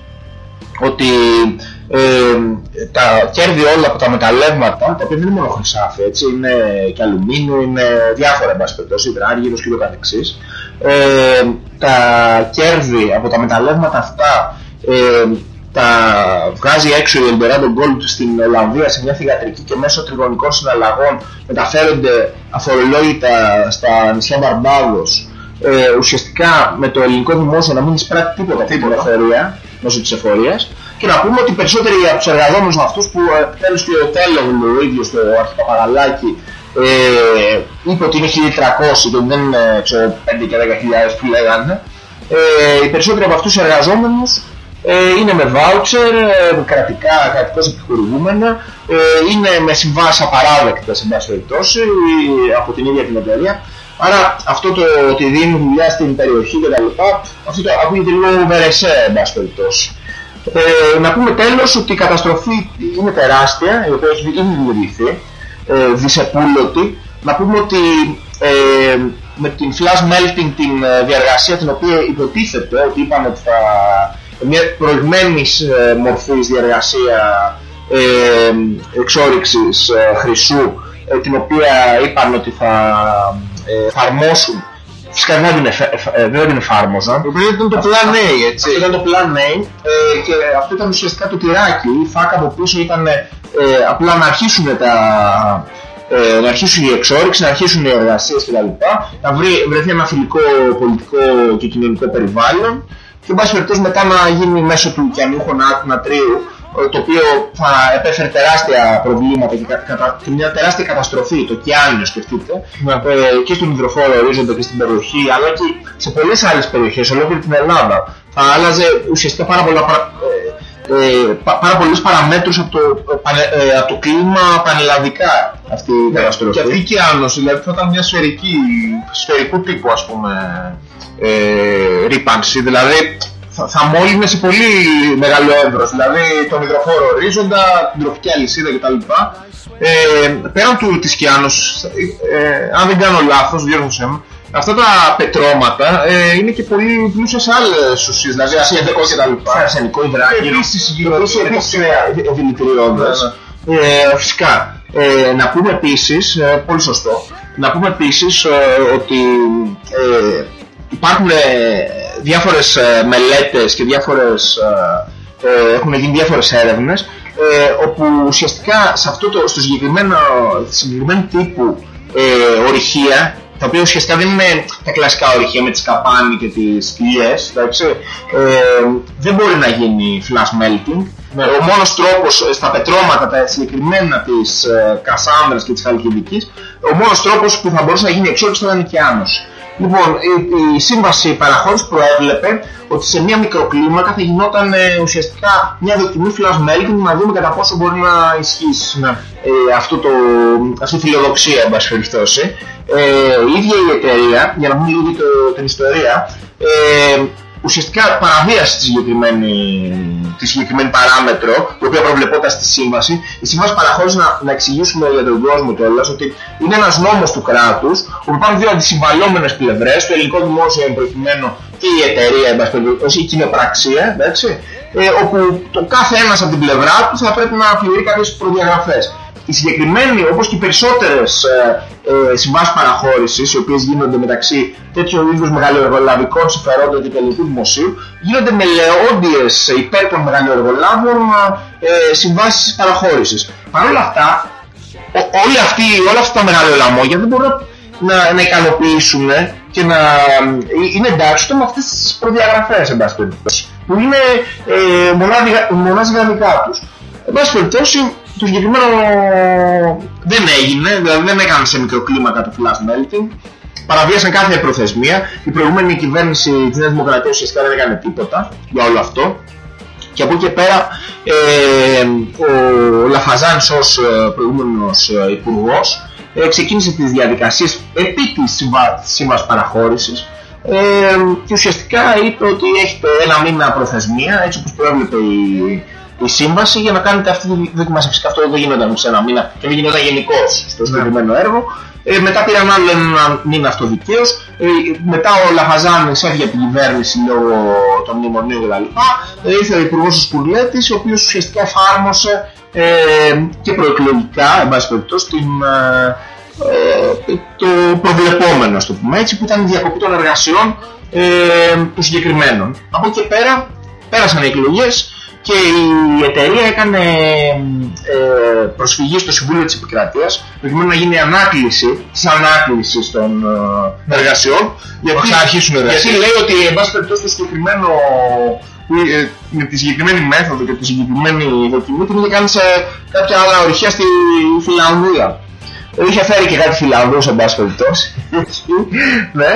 ότι ε, τα κέρδη όλα από τα μεταλλεύματα, τα οποία δεν είναι μόνο χρυσάφι, έτσι, είναι και αλουμίνιο, είναι διάφορα εν περιπτώσει, υδράργυρος και το καθεξής. Ε, τα κέρδη από τα μεταλλεύματα αυτά ε, τα βγάζει έξω η Eldorado Gold στην Ολλανδία σε μια θηγατρική και μέσω τριγωνικών συναλλαγών μεταφέρονται αφορολόγητα στα νησιά Μπαρμπάδος ε, ουσιαστικά με το ελληνικό δημόσιο να μην εισπράττει τίποτα αυτή την ελευθερία μέσω της εφορίας και να πούμε ότι περισσότεροι από τους εργαζόμενους αυτούς που ε, τέλος και ο Τέλογλου ο ίδιος το αρχιπαπαγαλάκι ε, είπε ότι είναι 1300 και δεν είναι 5 και 10.000 που λέγανε. Ε, οι περισσότεροι από αυτούς τους εργαζόμενους ε, είναι με voucher, ε, κρατικά, κρατικώς επιχορηγούμενα, ε, είναι με συμβάσεις απαράδεκτα σε μια περιπτώσει από την ίδια την εταιρεία. Άρα αυτό το ότι δίνει δουλειά στην περιοχή κτλ. Αυτό το ακούγεται λίγο βερεσέ εν πάση περιπτώσει. Ε, να πούμε τέλος ότι η καταστροφή είναι τεράστια, η οποία έχει ήδη δημιουργηθεί, ε, δισεπούλωτη. Να πούμε ότι ε, με την flash melting την διαργασία την οποία υποτίθεται ότι είπαμε ότι θα μια προηγμένης ε, μορφής διαργασία ε, εξόριξης ε, χρυσού ε, την οποία είπαν ότι θα ε, εφαρμόσουν Φυσικά δεν την, δεν την εφάρμοζαν. Το οποίο ήταν το Plan A, έτσι. Αυτό ήταν το Plan A και αυτό ήταν ουσιαστικά το τυράκι. Η φάκα από πίσω ήταν απλά να αρχίσουν τα, να αρχίσουν οι εξόριξοι, να αρχίσουν οι εργασίες κτλ. Να βρει, βρεθεί ένα φιλικό πολιτικό και κοινωνικό περιβάλλον και εν πάση περιπτώσει μετά να γίνει μέσω του ωκεανού νατρίου ε, το οποίο θα επέφερε τεράστια προβλήματα και, κατα... και μια τεράστια καταστροφή, το ωκεάνιο σκεφτείτε, ναι. ε, και στον υδροφόρο ορίζοντα και στην περιοχή, αλλά και σε πολλές άλλες περιοχές, ολόκληρη την Ελλάδα. Θα άλλαζε ουσιαστικά πάρα, πολλά, ε, ε πάρα πολλές παραμέτρους από το, ε, από το κλίμα πανελλαδικά αυτή η ναι, καταστροφή. Και αυτή η ωκεάνωση, δηλαδή θα ήταν μια σφαιρική, σφαιρικού τύπου ας πούμε ε, ρήπανση, δηλαδή θα, θα μόλυνε σε πολύ μεγάλο εύρος, δηλαδή τον υδροφόρο ορίζοντα, την τροφική αλυσίδα κτλ. Ε, πέραν του της Κιάνος, ε, αν δεν κάνω λάθος, διόρθωσέ με, αυτά τα πετρώματα ε, είναι και πολύ πλούσια σε άλλες ουσίες, δηλαδή ασιατικό και τα λοιπά. Αρσενικό υδράγιο. Επίσης, επίσης δηλητηριώντας. Ε, φυσικά. Ε, να πούμε επίσης, ε, πολύ σωστό, να πούμε επίσης ε, ότι ε, υπάρχουν ε, διάφορες ε, μελέτες και διάφορες, ε, έχουν γίνει διάφορες έρευνες όπου ουσιαστικά σε αυτό το, στο συγκεκριμένο, συγκεκριμένο τύπου ε, ορυχεία τα οποία ουσιαστικά δεν είναι τα κλασικά ορυχεία με τις καπάνι και τις κοιλιές ε, δεν μπορεί να γίνει flash melting ναι. ο μόνος τρόπος στα πετρώματα τα συγκεκριμένα της ε, Κασάνδρας και της Χαλκιδικής ο μόνος τρόπος που θα μπορούσε να γίνει εξόρυξη ήταν η Κιάνωση Λοιπόν, η, η σύμβαση παραχώρησης προέβλεπε ότι σε μια μικροκλίμακα θα γινόταν ε, ουσιαστικά μια δοκιμή flash melting να δούμε κατά πόσο μπορεί να ισχύσει ναι. ε, αυτό το, αυτή η φιλοδοξία, εν πάση περιπτώσει. Ε, η ίδια η εταιρεία, για να πούμε λίγο την ιστορία, ε, ουσιαστικά παραβίασε της συγκεκριμένη, της συγκεκριμένη παράμετρο, η οποία προβλεπόταν στη σύμβαση. Η σύμβαση παραχώρησε να, να εξηγήσουμε για τον κόσμο κιόλας ότι είναι ένας νόμος του κράτους, όπου υπάρχουν δύο αντισυμβαλόμενες πλευρές, το ελληνικό δημόσιο προκειμένου και η εταιρεία, η κοινοπραξία, εντάξει, ε, όπου το κάθε ένας από την πλευρά του θα πρέπει να πληρεί κάποιες προδιαγραφές. Η συγκεκριμένη, όπως και οι περισσότερες ε, ε, συμβάσεις παραχώρησης, οι οποίες γίνονται μεταξύ τέτοιου είδους μεγαλοεργολαβικών συμφερόντων και τελικού δημοσίου, γίνονται με λεόντιες υπέρ των μεγαλοεργολάβων ε, συμβάσεις παραχώρησης. Παρ' όλα αυτά, όλοι αυτοί, όλα αυτά τα μεγαλοελαμόγια δεν μπορούν να, να ικανοποιήσουν και να είναι εντάξει με αυτές τις προδιαγραφές, εν πάση περιπτώσει, που είναι ε, μονάζικα δικά τους. Εν πάση περιπτώσει, το συγκεκριμένο δεν έγινε, δηλαδή δεν έκανε σε μικροκλίμακα το flash melting. Παραβίασαν κάθε προθεσμία. Η προηγούμενη κυβέρνηση της Νέας Δημοκρατίας ουσιαστικά δεν έκανε τίποτα για όλο αυτό. Και από εκεί και πέρα ε, ο Λαφαζάνης ως ε, προηγούμενος ε, υπουργός ε, ξεκίνησε τις διαδικασίες επί της σύμβασης παραχώρησης ε, και ουσιαστικά είπε ότι έχετε ένα μήνα προθεσμία έτσι όπως προέβλεπε η, η σύμβαση για να κάνετε αυτή τη δοκιμασία. Φυσικά αυτό δεν γινόταν σε ένα μήνα και δεν γινόταν γενικώς στο συγκεκριμένο έργο. Ε, μετά πήραν άλλο ένα μήνα αυτοδικαίω. Ε, μετά ο Λαφαζάνη έφυγε από την κυβέρνηση λόγω των μνημονίων κτλ. Ε, ήρθε ο Υπουργός Σκουρλέτη, ο οποίος ουσιαστικά εφάρμοσε ε, και προεκλογικά, εν πάση περιπτώσει, ε, το προβλεπόμενο, το πούμε έτσι, που ήταν η διακοπή των εργασιών ε, των συγκεκριμένων. Από εκεί πέρα πέρασαν οι εκλογές και η εταιρεία έκανε ε, προσφυγή στο Συμβούλιο της Επικρατείας προκειμένου να γίνει ανάκληση της ανάκλησης των ε, εργασιών γιατί, αρχίσουν γιατί λέει ότι εν πάση περιπτώσει το συγκεκριμένο ε, με τη συγκεκριμένη μέθοδο και τη συγκεκριμένη δοκιμή την είχε κάνει σε κάποια άλλα ορυχεία στη Φιλανδία. Είχε φέρει και κάτι Φιλανδούς εν πάση περιπτώσει, ναι,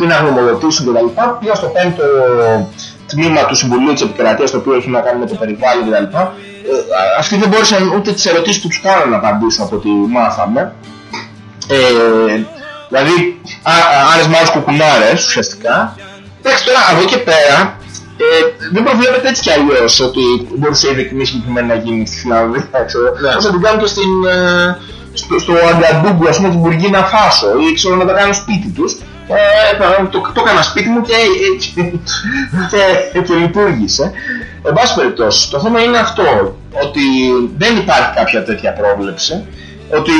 ε, να γνωμοδοτήσουν κτλ. Πήγα στο πέμπτο τμήμα του Συμβουλίου της Επικρατείας το οποίο έχει να κάνει με το περιβάλλον κτλ. Ε, αυτοί δεν μπόρεσαν ούτε τις ερωτήσεις που τους κάνουν να απαντήσουν από ό,τι μάθαμε. Ε, δηλαδή, άρες μάλλον κουκουνάρες ουσιαστικά. Εντάξει, τώρα από εκεί και πέρα ε, δεν προβλέπεται έτσι κι αλλιώς ότι μπορούσε η δοκιμή συγκεκριμένη να γίνεις στη Φιλανδία. Ναι. Όσο την κάνουν και στην, ε, στο, στο Αγκαντούγκου, ας πούμε, την Μπουργίνα Φάσο ή ξέρω να τα κάνουν σπίτι τους ε, το, το έκανα σπίτι μου και, και, και λειτουργήσε. Εν πάση περιπτώσει, το θέμα είναι αυτό, ότι δεν υπάρχει κάποια τέτοια πρόβλεψη, ότι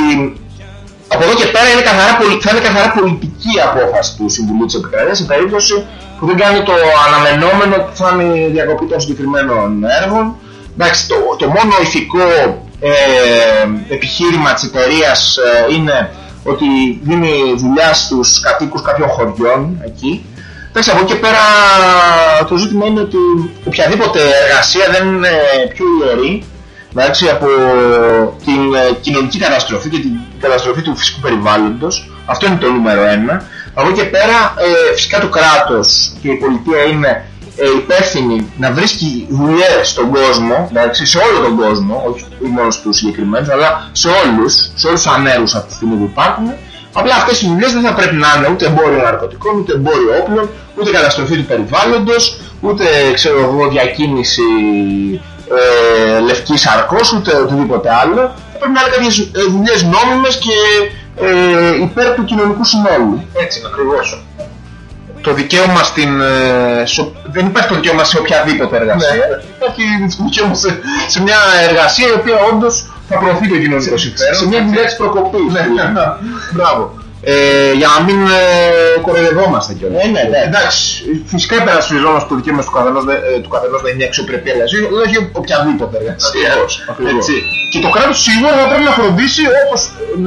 από εδώ και πέρα είναι καθαρά, θα είναι καθαρά πολιτική απόφαση του Συμβουλίου της Επικρατείας σε περίπτωση που δεν κάνει το αναμενόμενο που θα είναι η διακοπή των συγκεκριμένων έργων. Εντάξει, το, το μόνο ηθικό ε, επιχείρημα της εταιρείας ε, είναι ότι δίνει δουλειά στους κατοίκους κάποιων χωριών εκεί. Εντάξει, από εκεί πέρα το ζήτημα είναι ότι οποιαδήποτε εργασία δεν είναι πιο ιερή εντάξει, από την ε, κοινωνική καταστροφή και την καταστροφή του φυσικού περιβάλλοντος. Αυτό είναι το νούμερο ένα. Από εκεί και πέρα ε, φυσικά το κράτος και η πολιτεία είναι ε, υπεύθυνη να βρίσκει δουλειές στον κόσμο, εντάξει, σε όλο τον κόσμο, όχι μόνο στους συγκεκριμένους, αλλά σε όλους, σε όλους τους ανέρους αυτή τη στιγμή που υπάρχουν, Απλά αυτές οι δουλειές δεν θα πρέπει να είναι ούτε εμπόριο ναρκωτικών, ούτε εμπόριο όπλων, ούτε καταστροφή του περιβάλλοντος, ούτε ξέρω εγώ διακίνηση ε, λευκής αρκός, ούτε οτιδήποτε άλλο. Θα πρέπει να είναι κάποιες ε, δουλειές νόμιμες και ε, υπέρ του κοινωνικού συνόλου. Έτσι, ακριβώς το δικαίωμα στην... Ε, δεν υπάρχει το δικαίωμα σε οποιαδήποτε εργασία. Ναι. Υπάρχει δικαίωμα σε, σε μια εργασία η οποία όντως θα προωθεί το κοινωνικό συμφέρον. Σε μια δουλειά της προκοπής. Ναι, ναι, ναι. Μπράβο. Ε, για να μην ε, κοροϊδευόμαστε κιόλας. Ναι, ναι, ναι. Εντάξει, φυσικά υπερασπιζόμαστε το δικαίωμα του καθενός, ε, του καθενός να είναι αξιοπρεπή εργασία, αλλά όχι οποιαδήποτε εργασία. Έτσι. Και το κράτος σίγουρα θα πρέπει να φροντίσει όπως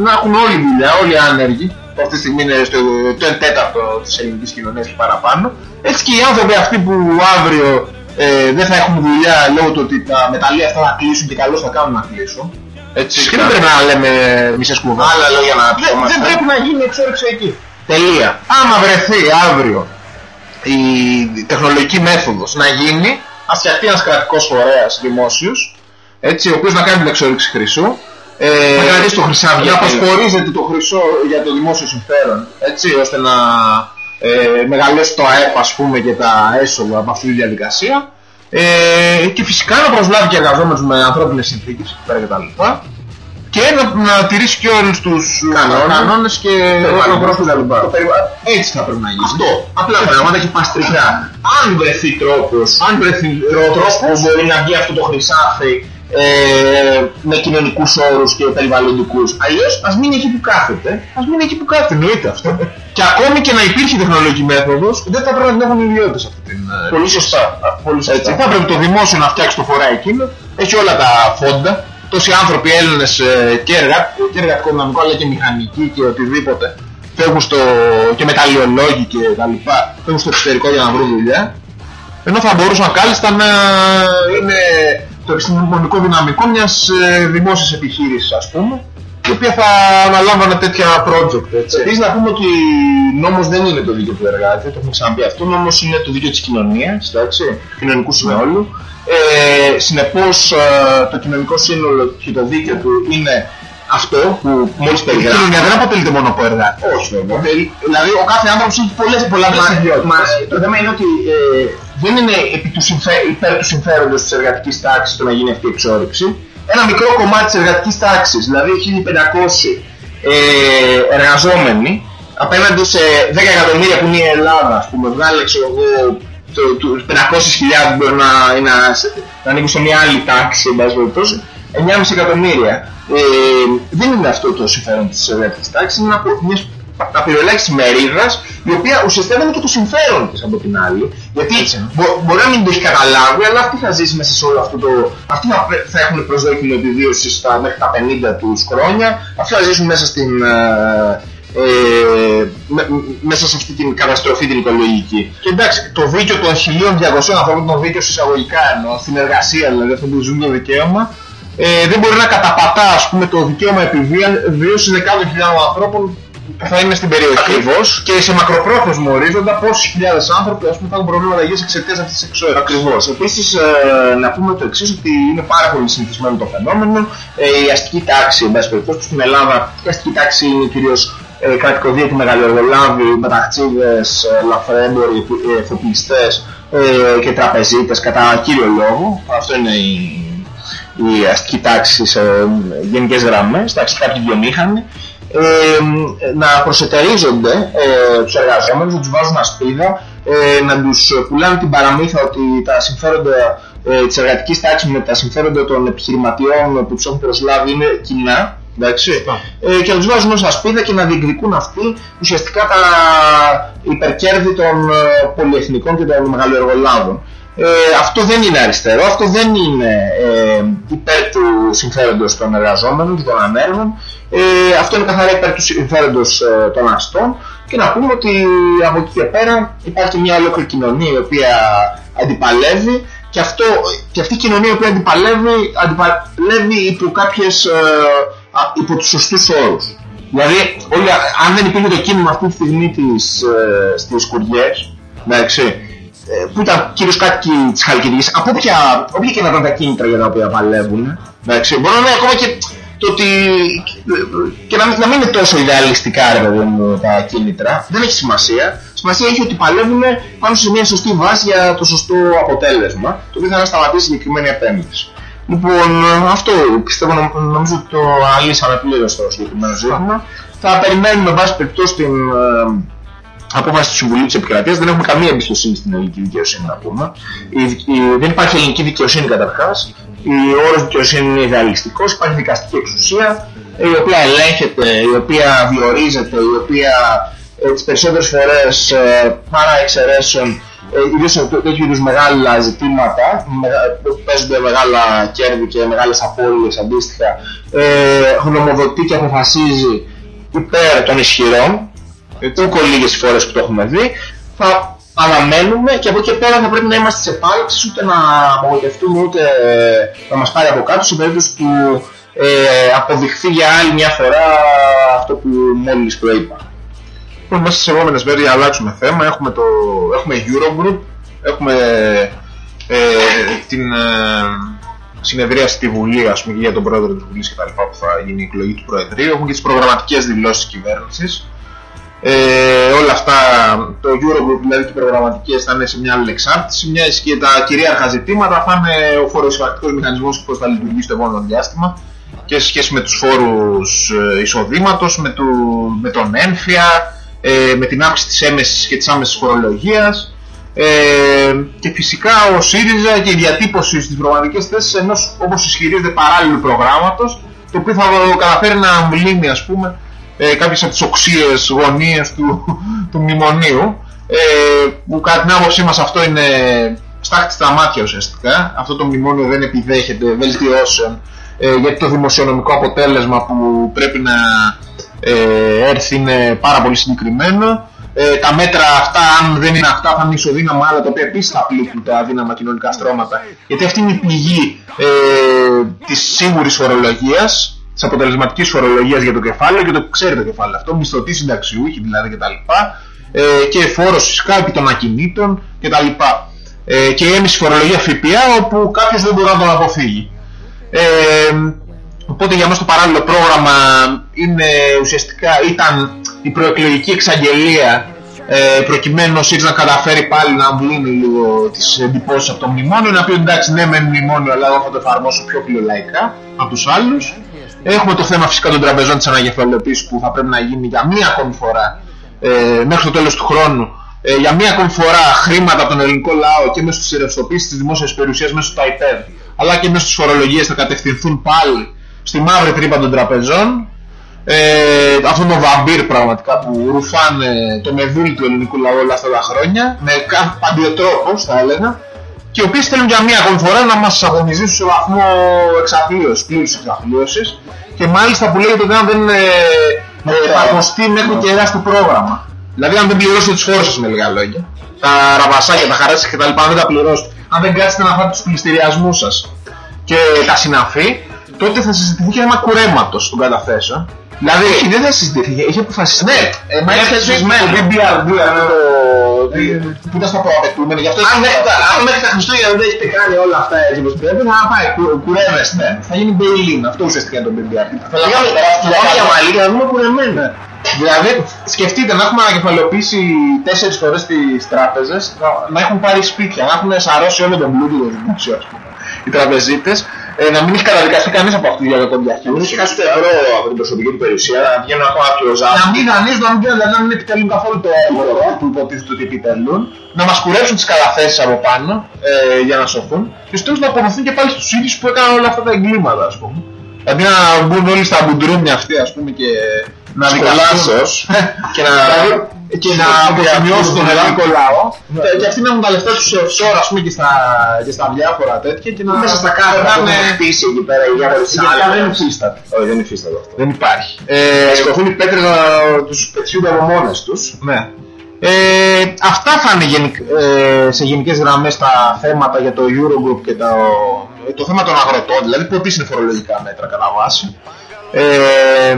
να έχουν όλοι δουλειά, όλοι άνεργοι, που αυτή τη στιγμή είναι στο 1 τέταρτο της ελληνικής κοινωνίας και παραπάνω. Έτσι και οι άνθρωποι αυτοί που αύριο ε, δεν θα έχουν δουλειά λόγω του ότι τα μεταλλεία αυτά θα κλείσουν και καλώς θα κάνουν να κλείσουν. Έτσι, και δεν πρέπει να λέμε μισές κουβέντες. Άλλα λόγια να δεν, δεν πρέπει να γίνει εξόρυξη εκεί. Τελεία. Άμα βρεθεί αύριο η τεχνολογική μέθοδος να γίνει, ας φτιαχτεί ένας κρατικός φορέας δημόσιος, έτσι, ο οποίος να κάνει την εξόρυξη χρυσού, ε, να το χρυσάβι. Να αποσπορίζεται το χρυσό για το δημόσιο συμφέρον, έτσι, ώστε να ε, μεγαλώσει το ΑΕΠ ας πούμε και τα έσοδα από αυτή τη διαδικασία ε, και φυσικά να προσλάβει και εργαζόμενους με ανθρώπινες συνθήκες πέρα και τα λοιπά και να, να τηρήσει και όλους τους κανόνες, κανόνες και το Έτσι θα πρέπει να γίνει. Αυτό. Απλά πράγματα και παστρικά. Αν βρεθεί τρόπος, αν βρεθεί τρόπος που μπορεί να βγει αυτό το χρυσάφι ε, με κοινωνικούς όρους και περιβαλλοντικούς. Αλλιώς ας μείνει εκεί που κάθεται. Ας μείνει εκεί που κάθεται, εννοείται αυτό. Και ακόμη και να υπήρχε τεχνολογική μέθοδος, δεν θα πρέπει να έχουν ιδιότητες αυτή την... ε, Πολύ σωστά. Πολύ σωστά. Έτσι, θα πρέπει το δημόσιο να φτιάξει το φορά εκείνο, έχει όλα τα φόντα, τόσοι άνθρωποι Έλληνες ε, και, εργα... και εργατικό δυναμικό αλλά και μηχανικοί και οτιδήποτε φεύγουν στο... και μεταλλιολόγοι και τα λοιπά, φεύγουν στο εξωτερικό για να βρουν δουλειά, ενώ θα μπορούσαν κάλλιστα να είναι το επιστημονικό δυναμικό μιας ε, δημόσιας επιχείρησης ας πούμε, η οποία θα αναλάμβανε τέτοια project, έτσι. Επίσης να πούμε ότι νόμος δεν είναι το δίκαιο του εργάτη, το έχουμε ξαναπεί αυτό, νόμος είναι το δίκαιο της κοινωνίας, εντάξει, του κοινωνικού συνόλου. Ε, συνεπώς ε, το κοινωνικό σύνολο και το δίκαιο του είναι αυτό που μόλις Η περιγράφει. κοινωνία δεν αποτελείται μόνο από εργάτη. Όχι βέβαια. Δηλαδή ο κάθε άνθρωπος έχει πολλές, πολλά Μα, ιδιότητες. μα, το θέμα είναι ότι ε, δεν είναι επί του συμφέ, υπέρ του συμφέροντος της εργατικής τάξης το να γίνει αυτή η εξόρυξη. Ένα μικρό κομμάτι της εργατικής τάξης, δηλαδή 1500 ε, εργαζόμενοι, απέναντι σε 10 εκατομμύρια που είναι η Ελλάδα, ας πούμε, βγάλε ξέρω εγώ το- τους 500.000 μπορεί να, να, να ανήκουν σε μια άλλη τάξη, εν πάση περιπτώσει, 9,5 εκατομμύρια. Ε, δεν είναι αυτό το συμφέρον της εργατικής τάξης, είναι από μιας απειροελάχιστη μερίδας, η οποία ουσιαστικά είναι και το συμφέρον της από την άλλη. Γιατί μπο- μπορεί να μην το έχει καταλάβει, αλλά αυτή θα ζήσει μέσα σε όλο αυτό το. Αυτοί θα, θα έχουν προσδόκιμο επιβίωση στα, μέχρι τα 50 τους χρόνια, αυτοί θα ζήσουν μέσα στην. ε, ε, με- μέσα σε αυτή την καταστροφή την οικολογική. Και εντάξει, το δίκαιο των 1200 ανθρώπων, το δίκαιο συσσαγωγικά εννοώ, στην εργασία δηλαδή, αυτό που ζουν το δικαίωμα, ε, δεν μπορεί να καταπατά ας πούμε, το δικαίωμα επιβίωσης δεκάδων χιλιάδων ανθρώπων που θα είναι στην περιοχή. Ακριβώς. Και σε μακροπρόθεσμο ορίζοντα πόσοι χιλιάδες άνθρωποι ας πούμε, θα έχουν προβλήματα υγείας εξαιτίας αυτής της εξόρυξης. Ακριβώς. Επίσης ε, να πούμε το εξής ότι είναι πάρα πολύ συνηθισμένο το φαινόμενο. Ε, η αστική τάξη, εν πάση περιπτώσει, που στην Ελλάδα η αστική τάξη είναι κυρίως ε, κρατικοδίαιτη μεγαλοεργολάβοι, μεταξίδες, ε, λαθρέμποροι, ε, εφοπλιστές ε, και τραπεζίτες κατά κύριο λόγο. Αυτό είναι η, η αστική τάξη σε γενικές γραμμές, εντάξει κάποιοι βιομήχανοι. Ε, να προσετερίζονται ε, τους εργαζόμενους, να τους βάζουν ασπίδα, ε, να τους πουλάνε την παραμύθα ότι τα συμφέροντα ε, της εργατικής τάξης με τα συμφέροντα των επιχειρηματιών που τους έχουν προσλάβει είναι κοινά. Εντάξει, ε, και να τους βάζουν ως ασπίδα και να διεκδικούν αυτοί ουσιαστικά τα υπερκέρδη των ε, πολυεθνικών και των μεγαλοεργολάβων. Ε, αυτό δεν είναι αριστερό, αυτό δεν είναι ε, υπέρ του συμφέροντος των εργαζόμενων και των ανέργων, ε, αυτό είναι καθαρά υπέρ του συμφέροντος ε, των αστών και να πούμε ότι από εκεί και πέρα υπάρχει μια ολόκληρη κοινωνία η οποία αντιπαλεύει και, αυτό, και αυτή η κοινωνία η οποία αντιπαλεύει, αντιπαλεύει υπό, κάποιες, ε, α, υπό τους σωστούς όρους. Δηλαδή, όλοι, αν δεν υπήρχε το κίνημα αυτή τη στιγμή της, ε, στις Κουριές, εντάξει, ε, που ήταν κυρίως κάτοικοι της Χαλκιδικής, από όποια, όποια και να ήταν τα κίνητρα για τα οποία παλεύουν, εντάξει, μπορεί να είναι ακόμα και το ότι και να, μην- να μην είναι τόσο ιδεαλιστικά ρε παιδί μου τα κίνητρα, δεν έχει σημασία. Σημασία έχει ότι παλεύουν πάνω σε μια σωστή βάση για το σωστό αποτέλεσμα, το οποίο θα σταματήσει συγκεκριμένη επένδυση. Λοιπόν, αυτό πιστεύω νο- νομίζω ότι το αναλύσαμε πλήρως το συγκεκριμένο ζήτημα. Θα περιμένουμε βάση περιπτώσει την ε, απόφαση του Συμβουλίου της Επικρατείας. Δεν έχουμε καμία εμπιστοσύνη στην ελληνική δικαιοσύνη να πούμε. Η, η- δεν υπάρχει ελληνική δικαιοσύνη καταρχάς. Ο όρος δικαιοσύνη είναι ιδεαλιστικός. Υπάρχει δικαστική εξουσία η οποία ελέγχεται, η οποία διορίζεται, η οποία ε, τις περισσότερες φορές ε, παρά εξαιρέσεων ε, ιδίως σε τέτοιου είδους μεγάλα ζητήματα μεγα- που παίζονται μεγάλα κέρδη και μεγάλες απώλειες αντίστοιχα ε, γνωμοδοτεί και αποφασίζει υπέρ των ισχυρών ούκο λίγες φορές που το έχουμε δει θα αναμένουμε και από εκεί και πέρα θα πρέπει να είμαστε σε πάλεψεις ούτε να απογοητευτούμε ούτε να μας πάρει από κάτω σε περίπτωση που ε, αποδειχθεί για άλλη μια φορά αυτό που μόλις προείπα. Λοιπόν, μέσα στις επόμενες μέρες για να αλλάξουμε θέμα έχουμε, το, έχουμε Eurogroup, έχουμε ε, την ε, συνεδρία στη Βουλή ας πούμε, για τον πρόεδρο της Βουλής και τα λοιπά που θα γίνει η εκλογή του Προεδρείου. Έχουμε και τις προγραμματικές δηλώσεις της κυβέρνησης. Ε, όλα αυτά, το Eurogroup δηλαδή και οι προγραμματικές θα είναι σε μια άλλη εξάρτηση, μια και τα κυρίαρχα ζητήματα θα είναι ο φοροεισφρακτικός μηχανισμός και πώς θα λειτουργεί στο επόμενο διάστημα και σε σχέση με τους φόρους ε, εισοδήματος, με, του, με τον έμφυα, ε, με την αύξηση της έμεσης και της άμεσης φορολογίας, Ε, και φυσικά ο ΣΥΡΙΖΑ και η διατύπωση στις προγραμματικές θέσεις ενός όπως ισχυρίζεται παράλληλου προγράμματος το οποίο θα καταφέρει να αμβλύνει ας πούμε ε, κάποιες από τις οξύες γωνίες του, του μνημονίου. Ε, που κατά την άποψή μας αυτό είναι στάχτη στα μάτια ουσιαστικά. Αυτό το μνημόνιο δεν επιδέχεται βελτιώσεων ε, γιατί το δημοσιονομικό αποτέλεσμα που πρέπει να ε, έρθει είναι πάρα πολύ συγκεκριμένο. Ε, τα μέτρα αυτά, αν δεν είναι αυτά, θα είναι ισοδύναμα άλλα τα οποία επίσης θα πλήττουν τα αδύναμα κοινωνικά στρώματα. Γιατί αυτή είναι η πηγή ε, της σίγουρης φορολογίας, της αποτελεσματικής φορολογίας για το κεφάλαιο και το ξέρει το κεφάλαιο αυτό, μισθωτής συνταξιούχη δηλαδή κτλ. Ε, και φόρος φυσικά επί των ακινήτων κτλ. Ε, και η έμεση φορολογία ΦΠΑ όπου κάποιος δεν μπορεί να τον αποφύγει. Ε, οπότε για μας το παράλληλο πρόγραμμα είναι ουσιαστικά ήταν η προεκλογική εξαγγελία ε, προκειμένου ο ΣΥΡΙΖΑ να καταφέρει πάλι να αμβλύνει λίγο τις εντυπώσεις από το μνημόνιο να πει εντάξει ναι μεν μνημόνιο αλλά εγώ θα το εφαρμόσω πιο φιλολαϊκά από τους άλλους έχουμε το θέμα φυσικά των τραπεζών της αναγκεφαλαιοποίησης που θα πρέπει να γίνει για μία ακόμη φορά ε, μέχρι το τέλος του χρόνου ε, για μία ακόμη φορά χρήματα από τον ελληνικό λαό και μέσω της ρευστοποίησης της δημόσιας περιουσίας μέσω του ΑΙΠΕΔ αλλά και μέσω της φορολογίας θα κατευθυνθούν πάλι στη μαύρη τρύπα των τραπεζών. Ε, αυτό το βαμπύρ πραγματικά που ρουφάνε το μεδούλι του ελληνικού λαού όλα αυτά τα χρόνια με παντιό τρόπο θα έλεγα και οι οποίες θέλουν για μία ακόμη φορά να μας αγωνιζήσουν σε βαθμό εξαθλίωσης, πλήρους εξαθλίωσης και μάλιστα που λέγεται ότι αν δεν ε, εφαρμοστεί μέχρι και στο πρόγραμμα. Δηλαδή αν δεν πληρώσετε τις χώρες σας με λίγα λόγια, τα ραβασάκια, τα χαράτσια κτλ. αν δεν τα πληρώσετε, αν δεν κάτσετε να φάτε τους πληστηριασμούς σας και τα συναφή, τότε θα συζητηθεί και θέμα κουρέματος των καταθέσεων Δηλαδή, όχι, δεν θα συζητηθεί, έχει αποφασιστεί. Ναι, ε, μα έχεις θεσμισμένο. Το BBRD, που ήταν στο προαπαιτούμενο. Γι' αυτό αν μέχρι τα Χριστούγεννα δεν έχετε κάνει όλα αυτά έτσι όπως πρέπει, θα πάει, κουρεύεστε. Θα γίνει bail-in, αυτό ουσιαστικά είναι το BBRD. Θα λέγαμε για μαλλί και να δούμε κουρεμένα. Δηλαδή, σκεφτείτε να έχουμε ανακεφαλαιοποιήσει τέσσερις φορές τις τράπεζες, να έχουν πάρει σπίτια, να έχουν σαρώσει όλο τον πλούτο του δημοσίου, ας πούμε. Οι τραπεζίτες ε, να μην έχεις καταδικαστεί κανείς από αυτή τη διαδικασία. Να μην έχεις χάσει το ευρώ από την προσωπική του περιουσία, να βγαίνουν ακόμα πιο ζάχαρη. Να μην δανείζουν, να μην βγαίνουν, να μην επιτελούν καθόλου το έργο που υποτίθεται ότι επιτελούν. Να μας κουρέψουν τις καταθέσεις από πάνω ε, για να σωθούν. Και στο τέλο να αποδοθούν και πάλι στους ίδιους που έκαναν όλα αυτά τα εγκλήματα, ας πούμε. Δηλαδή να μπουν όλοι στα μπουντρούμια αυτοί, ας πούμε, και να δικαστούν και να, και να αποζημιώσουν τον ελληνικό λαό και αυτοί να έχουν τα λεφτά τους σε offshore ας πούμε και στα, και στα διάφορα τέτοια και να μέσα στα κάρτα να χτίσει εκεί πέρα οι διάφορες δεν υφίσταται. Όχι δεν υφίσταται αυτό. Δεν υπάρχει. Ε, σκοφούν οι πέτρες να τους πετσιούνται από μόνες τους. Ναι. Ε, αυτά θα είναι γενικ, ε, σε γενικές γραμμές τα θέματα για το Eurogroup και το, το θέμα των αγροτών, δηλαδή που επίσης είναι φορολογικά μέτρα κατά βάση ε,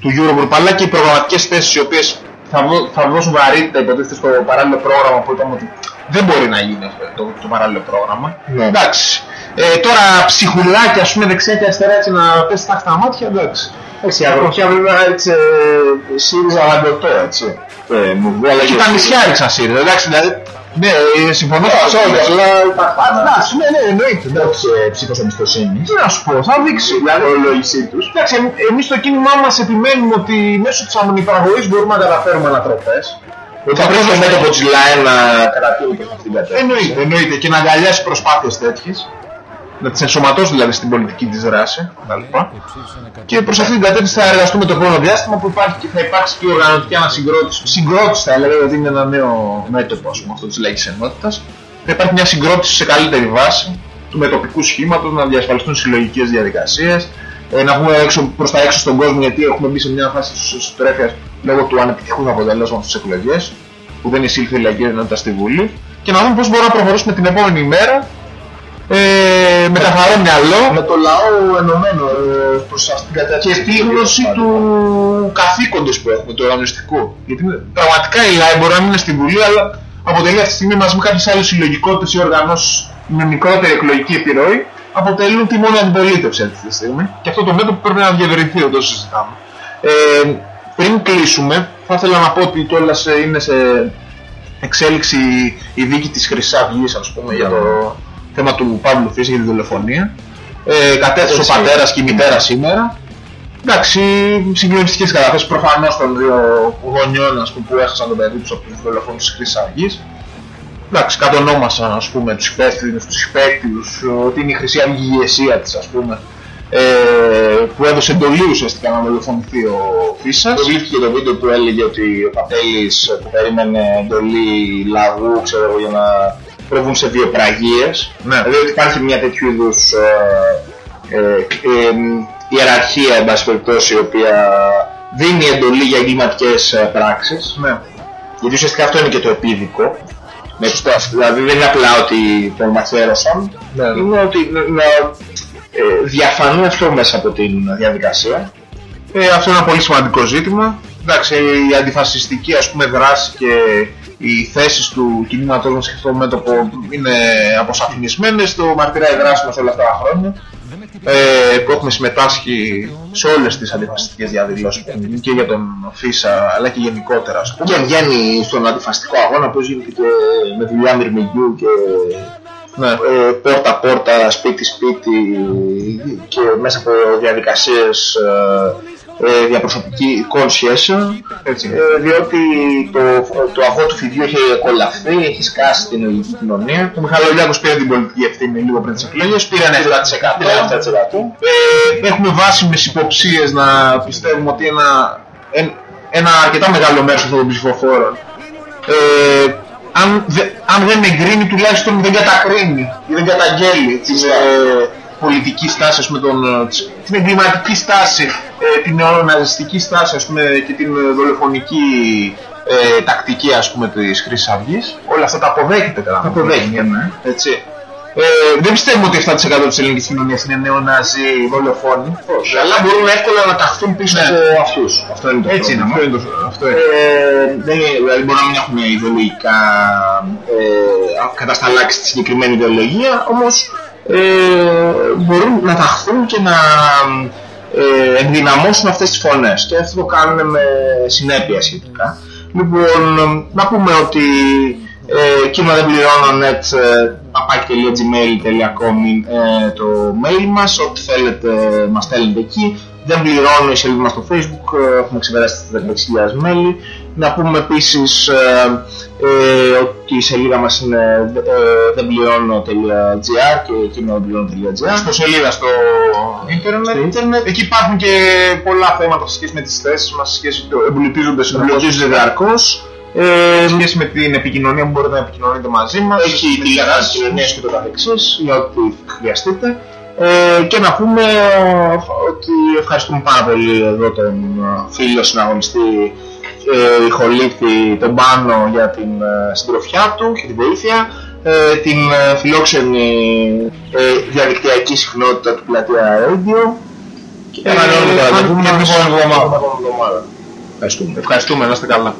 του Eurogroup αλλά και οι προγραμματικές θέσεις οι οποίες θα, θα δώσουν βαρύτητα υποτίθεται στο παράλληλο πρόγραμμα που είπαμε ότι δεν μπορεί να γίνει αυτό το, το παράλληλο πρόγραμμα. Ναι. Εντάξει. Ε, τώρα ψυχουλάκι ας πούμε δεξιά και αριστερά έτσι να πέσει τα στα μάτια εντάξει. Έτσι, αγροχιά βέβαια έτσι ε, ΣΥΡΙΖΑ λαμπερτό έτσι. Ε, μου βγάλε και τα νησιά ρίξαν ΣΥΡΙΖΑ εντάξει δηλαδή ναι, ε, συμφωνώ σε όλε. Αλλά εντάξει, ναι, ναι, εννοείται. Εντάξει, ε, ψήφο εμπιστοσύνη. Τι να σου πω, θα δείξει δηλαδή η λογισή τους. Εντάξει, εμείς στο κίνημά μας επιμένουμε ότι μέσω της αμμονιπαραγωγή μπορούμε να καταφέρουμε ανατροπές. Ότι θα πρέπει το μέτωπο της ΛΑΕ να κρατήσει προ αυτήν την κατεύθυνση. Εννοείται, εννοείται και να αγκαλιάσει προσπάθειες τέτοιες να τις ενσωματώσει δηλαδή στην πολιτική της δράση κτλ. Και προς αυτήν την κατεύθυνση θα εργαστούμε το χρόνο διάστημα που υπάρχει και θα υπάρξει και οργανωτική ανασυγκρότηση. Συγκρότηση θα έλεγα, γιατί είναι ένα νέο μέτωπο ας πούμε, αυτό της λαϊκής ενότητας. Θα υπάρχει μια συγκρότηση σε καλύτερη βάση του μετοπικού σχήματος, να διασφαλιστούν συλλογικές διαδικασίες, ε, να βγούμε έξω, προς τα έξω στον κόσμο γιατί έχουμε μπει σε μια φάση της εσωτερέφειας λόγω του ανεπιτυχούς αποτελέσματος στις εκλογές που δεν εισήλθε η λαϊκή ενότητα στη Βουλή και να δούμε πώς μπορούμε να προχωρήσουμε την επόμενη μέρα ε, με τα μυαλό. Με το λαό ενωμένο ε, προς αυτήν την κατεύθυνση. Και επίγνωση του καθήκοντος που έχουμε, του οργανιστικού. Γιατί πραγματικά η ΛΑΕ μπορεί να μην είναι στην Βουλή, αλλά αποτελεί αυτή τη στιγμή μαζί με κάποιες άλλες συλλογικότητες ή οργανώσεις με μικρότερη εκλογική επιρροή, αποτελούν τη μόνη αντιπολίτευση αυτή τη στιγμή. Και αυτό το μέτωπο πρέπει να διαβερυνθεί όταν συζητάμε. Ε, πριν κλείσουμε, θα ήθελα να πω ότι κιόλας ε, είναι σε εξέλιξη η δίκη της Χρυσής Αυγής, ας πούμε, για το θέμα του Παύλου Φύση για τη δολοφονία. Ε, κατέθεσε ο πατέρας και η μητέρα σήμερα. Εντάξει, συγκλονιστικές καταθέσεις προφανώς των δύο γονιών ας πούμε, που έχασαν τον παιδί τους από τους δολοφόνους της Χρυσής Αυγής. εντάξει, κατονόμασαν ας πούμε τους υπεύθυνους, τους υπέκτητους, ότι είναι η Χρυσή Αυγή ηγεσία της ας πούμε, ε, που έδωσε εντολή ουσιαστικά να δολοφονηθεί ο Φίσας. Προβλήθηκε το βίντεο που έλεγε ότι ο Παπέλης που περίμενε εντολή λαγού, ξέρω εγώ, για να προβούν σε βιοπραγίες. Ναι. Δηλαδή ότι υπάρχει μια τέτοιου είδους ε, ε, ε, ιεραρχία, εν πάση περιπτώσει, η οποία δίνει εντολή για εγκληματικές ε, πράξεις. Ναι. Γιατί ουσιαστικά αυτό είναι και το επίδικο. Με τους, δηλαδή δεν είναι απλά ότι τον μαθαίρωσαν, Ναι. είναι ότι να, να ε, διαφανεί αυτό μέσα από την διαδικασία. Ε, αυτό είναι ένα πολύ σημαντικό ζήτημα. Εντάξει, η αντιφασιστική ας πούμε δράση και οι θέσεις του κινήματος μας σε αυτό το μέτωπο είναι αποσαφηνισμένες. Το μαρτυράει η δράση μας όλα αυτά τα χρόνια ε, που έχουμε συμμετάσχει σε όλες τις αντιφασιστικές διαδηλώσεις που έχουν γίνει και για τον Φίσα αλλά και γενικότερα ας πούμε. Και εν γέννη στον αντιφαστικό αγώνα που γίνεται και με δουλειά μυρμηγκιού και Ναι. ε, πόρτα πόρτα, σπίτι σπίτι και μέσα από διαδικασίες ε, ε, διαπροσωπικών σχέσεων Έτσι. ε, διότι το, το αγώ του φιδιού έχει κολλαφθεί, έχει σκάσει την ελληνική κοινωνία Ο Μιχαλολιάκος πήρε την πολιτική ευθύνη λίγο πριν τις εκλογές, πήρε ένα 7%. πήρε 7%. Ε, έχουμε βάσιμες υποψίες να πιστεύουμε ότι ένα, εν- ένα αρκετά μεγάλο μέρος αυτών των ψηφοφόρων ε, αν, δε, αν δεν εγκρίνει τουλάχιστον δεν κατακρίνει ή δεν καταγγέλει την ε, πολιτική στάση, ας πούμε, τον, ε, της- την εγκληματική στάσης, ε, την νεοναζιστική στάση ας πούμε, και την ε, δολοφονική ε, τακτική ας πούμε, της Χρυσής Αυγής. Όλα αυτά τα αποδέχεται κατά Τα αποδέχεται, ναι. Έτσι. Ε, δεν πιστεύουμε ότι 7% της ελληνικής κοινωνίας είναι νεοναζί δολοφόνοι. Όχι, αλλά μπορούν εύκολα να ταχθούν πίσω Ναι. από αυτούς. Αυτό είναι το Έτσι είναι, πρόβλημα. αυτό είναι το, αυτό είναι. Ε, δεν είναι, δηλαδή μπορεί να μην έχουμε ιδεολογικά ε, κατασταλάξει τη συγκεκριμένη ιδεολογία, όμως ε, μπορούν να ταχθούν και να ε, ενδυναμώσουν αυτές τις φωνές και αυτό το κάνουν με συνέπεια σχετικά. Λοιπόν, να πούμε ότι ε, κύμα δεν πληρώνω net ε, papaki.gmail.com ε, το mail μας, ό,τι θέλετε μας στέλνετε εκεί. Δεν πληρώνω η σελίδα μας στο facebook, ε, έχουμε ξεπεράσει τις 16.000 μέλη. Να πούμε επίσης ε, ε, ότι η σελίδα μας είναι ε, δενπληρώνω.gr και κύμα.gr στο σελίδα στο ίντερνετ. Στο ίντερνετ. Εκεί υπάρχουν και πολλά θέματα σε σχέση με τις θέσεις μας, σε σχέση το εμπλουτίζονται συνεχώς. Εμπλοκίζονται διαρκώς. σε Ε, σχέση με την επικοινωνία που μπορείτε να επικοινωνείτε μαζί μας. έχει με τις τηλεόραση δράσεις κοινωνία μας. και το καθεξής για ό,τι χρειαστείτε. Ε, και να πούμε ε, ότι ευχαριστούμε πάρα πολύ εδώ τον ε, φίλο συναγωνιστή ε, ηχολήπτη τον Πάνο για την ε, συντροφιά του και την βοήθεια ε, την ε, φιλόξενη ε, διαδικτυακή συχνότητα του Πλατεία Radio και ανανεώνουμε το ραντεβού για την μας. επόμενη εβδομάδα. Ευχαριστούμε. Ευχαριστούμε, να είστε καλά.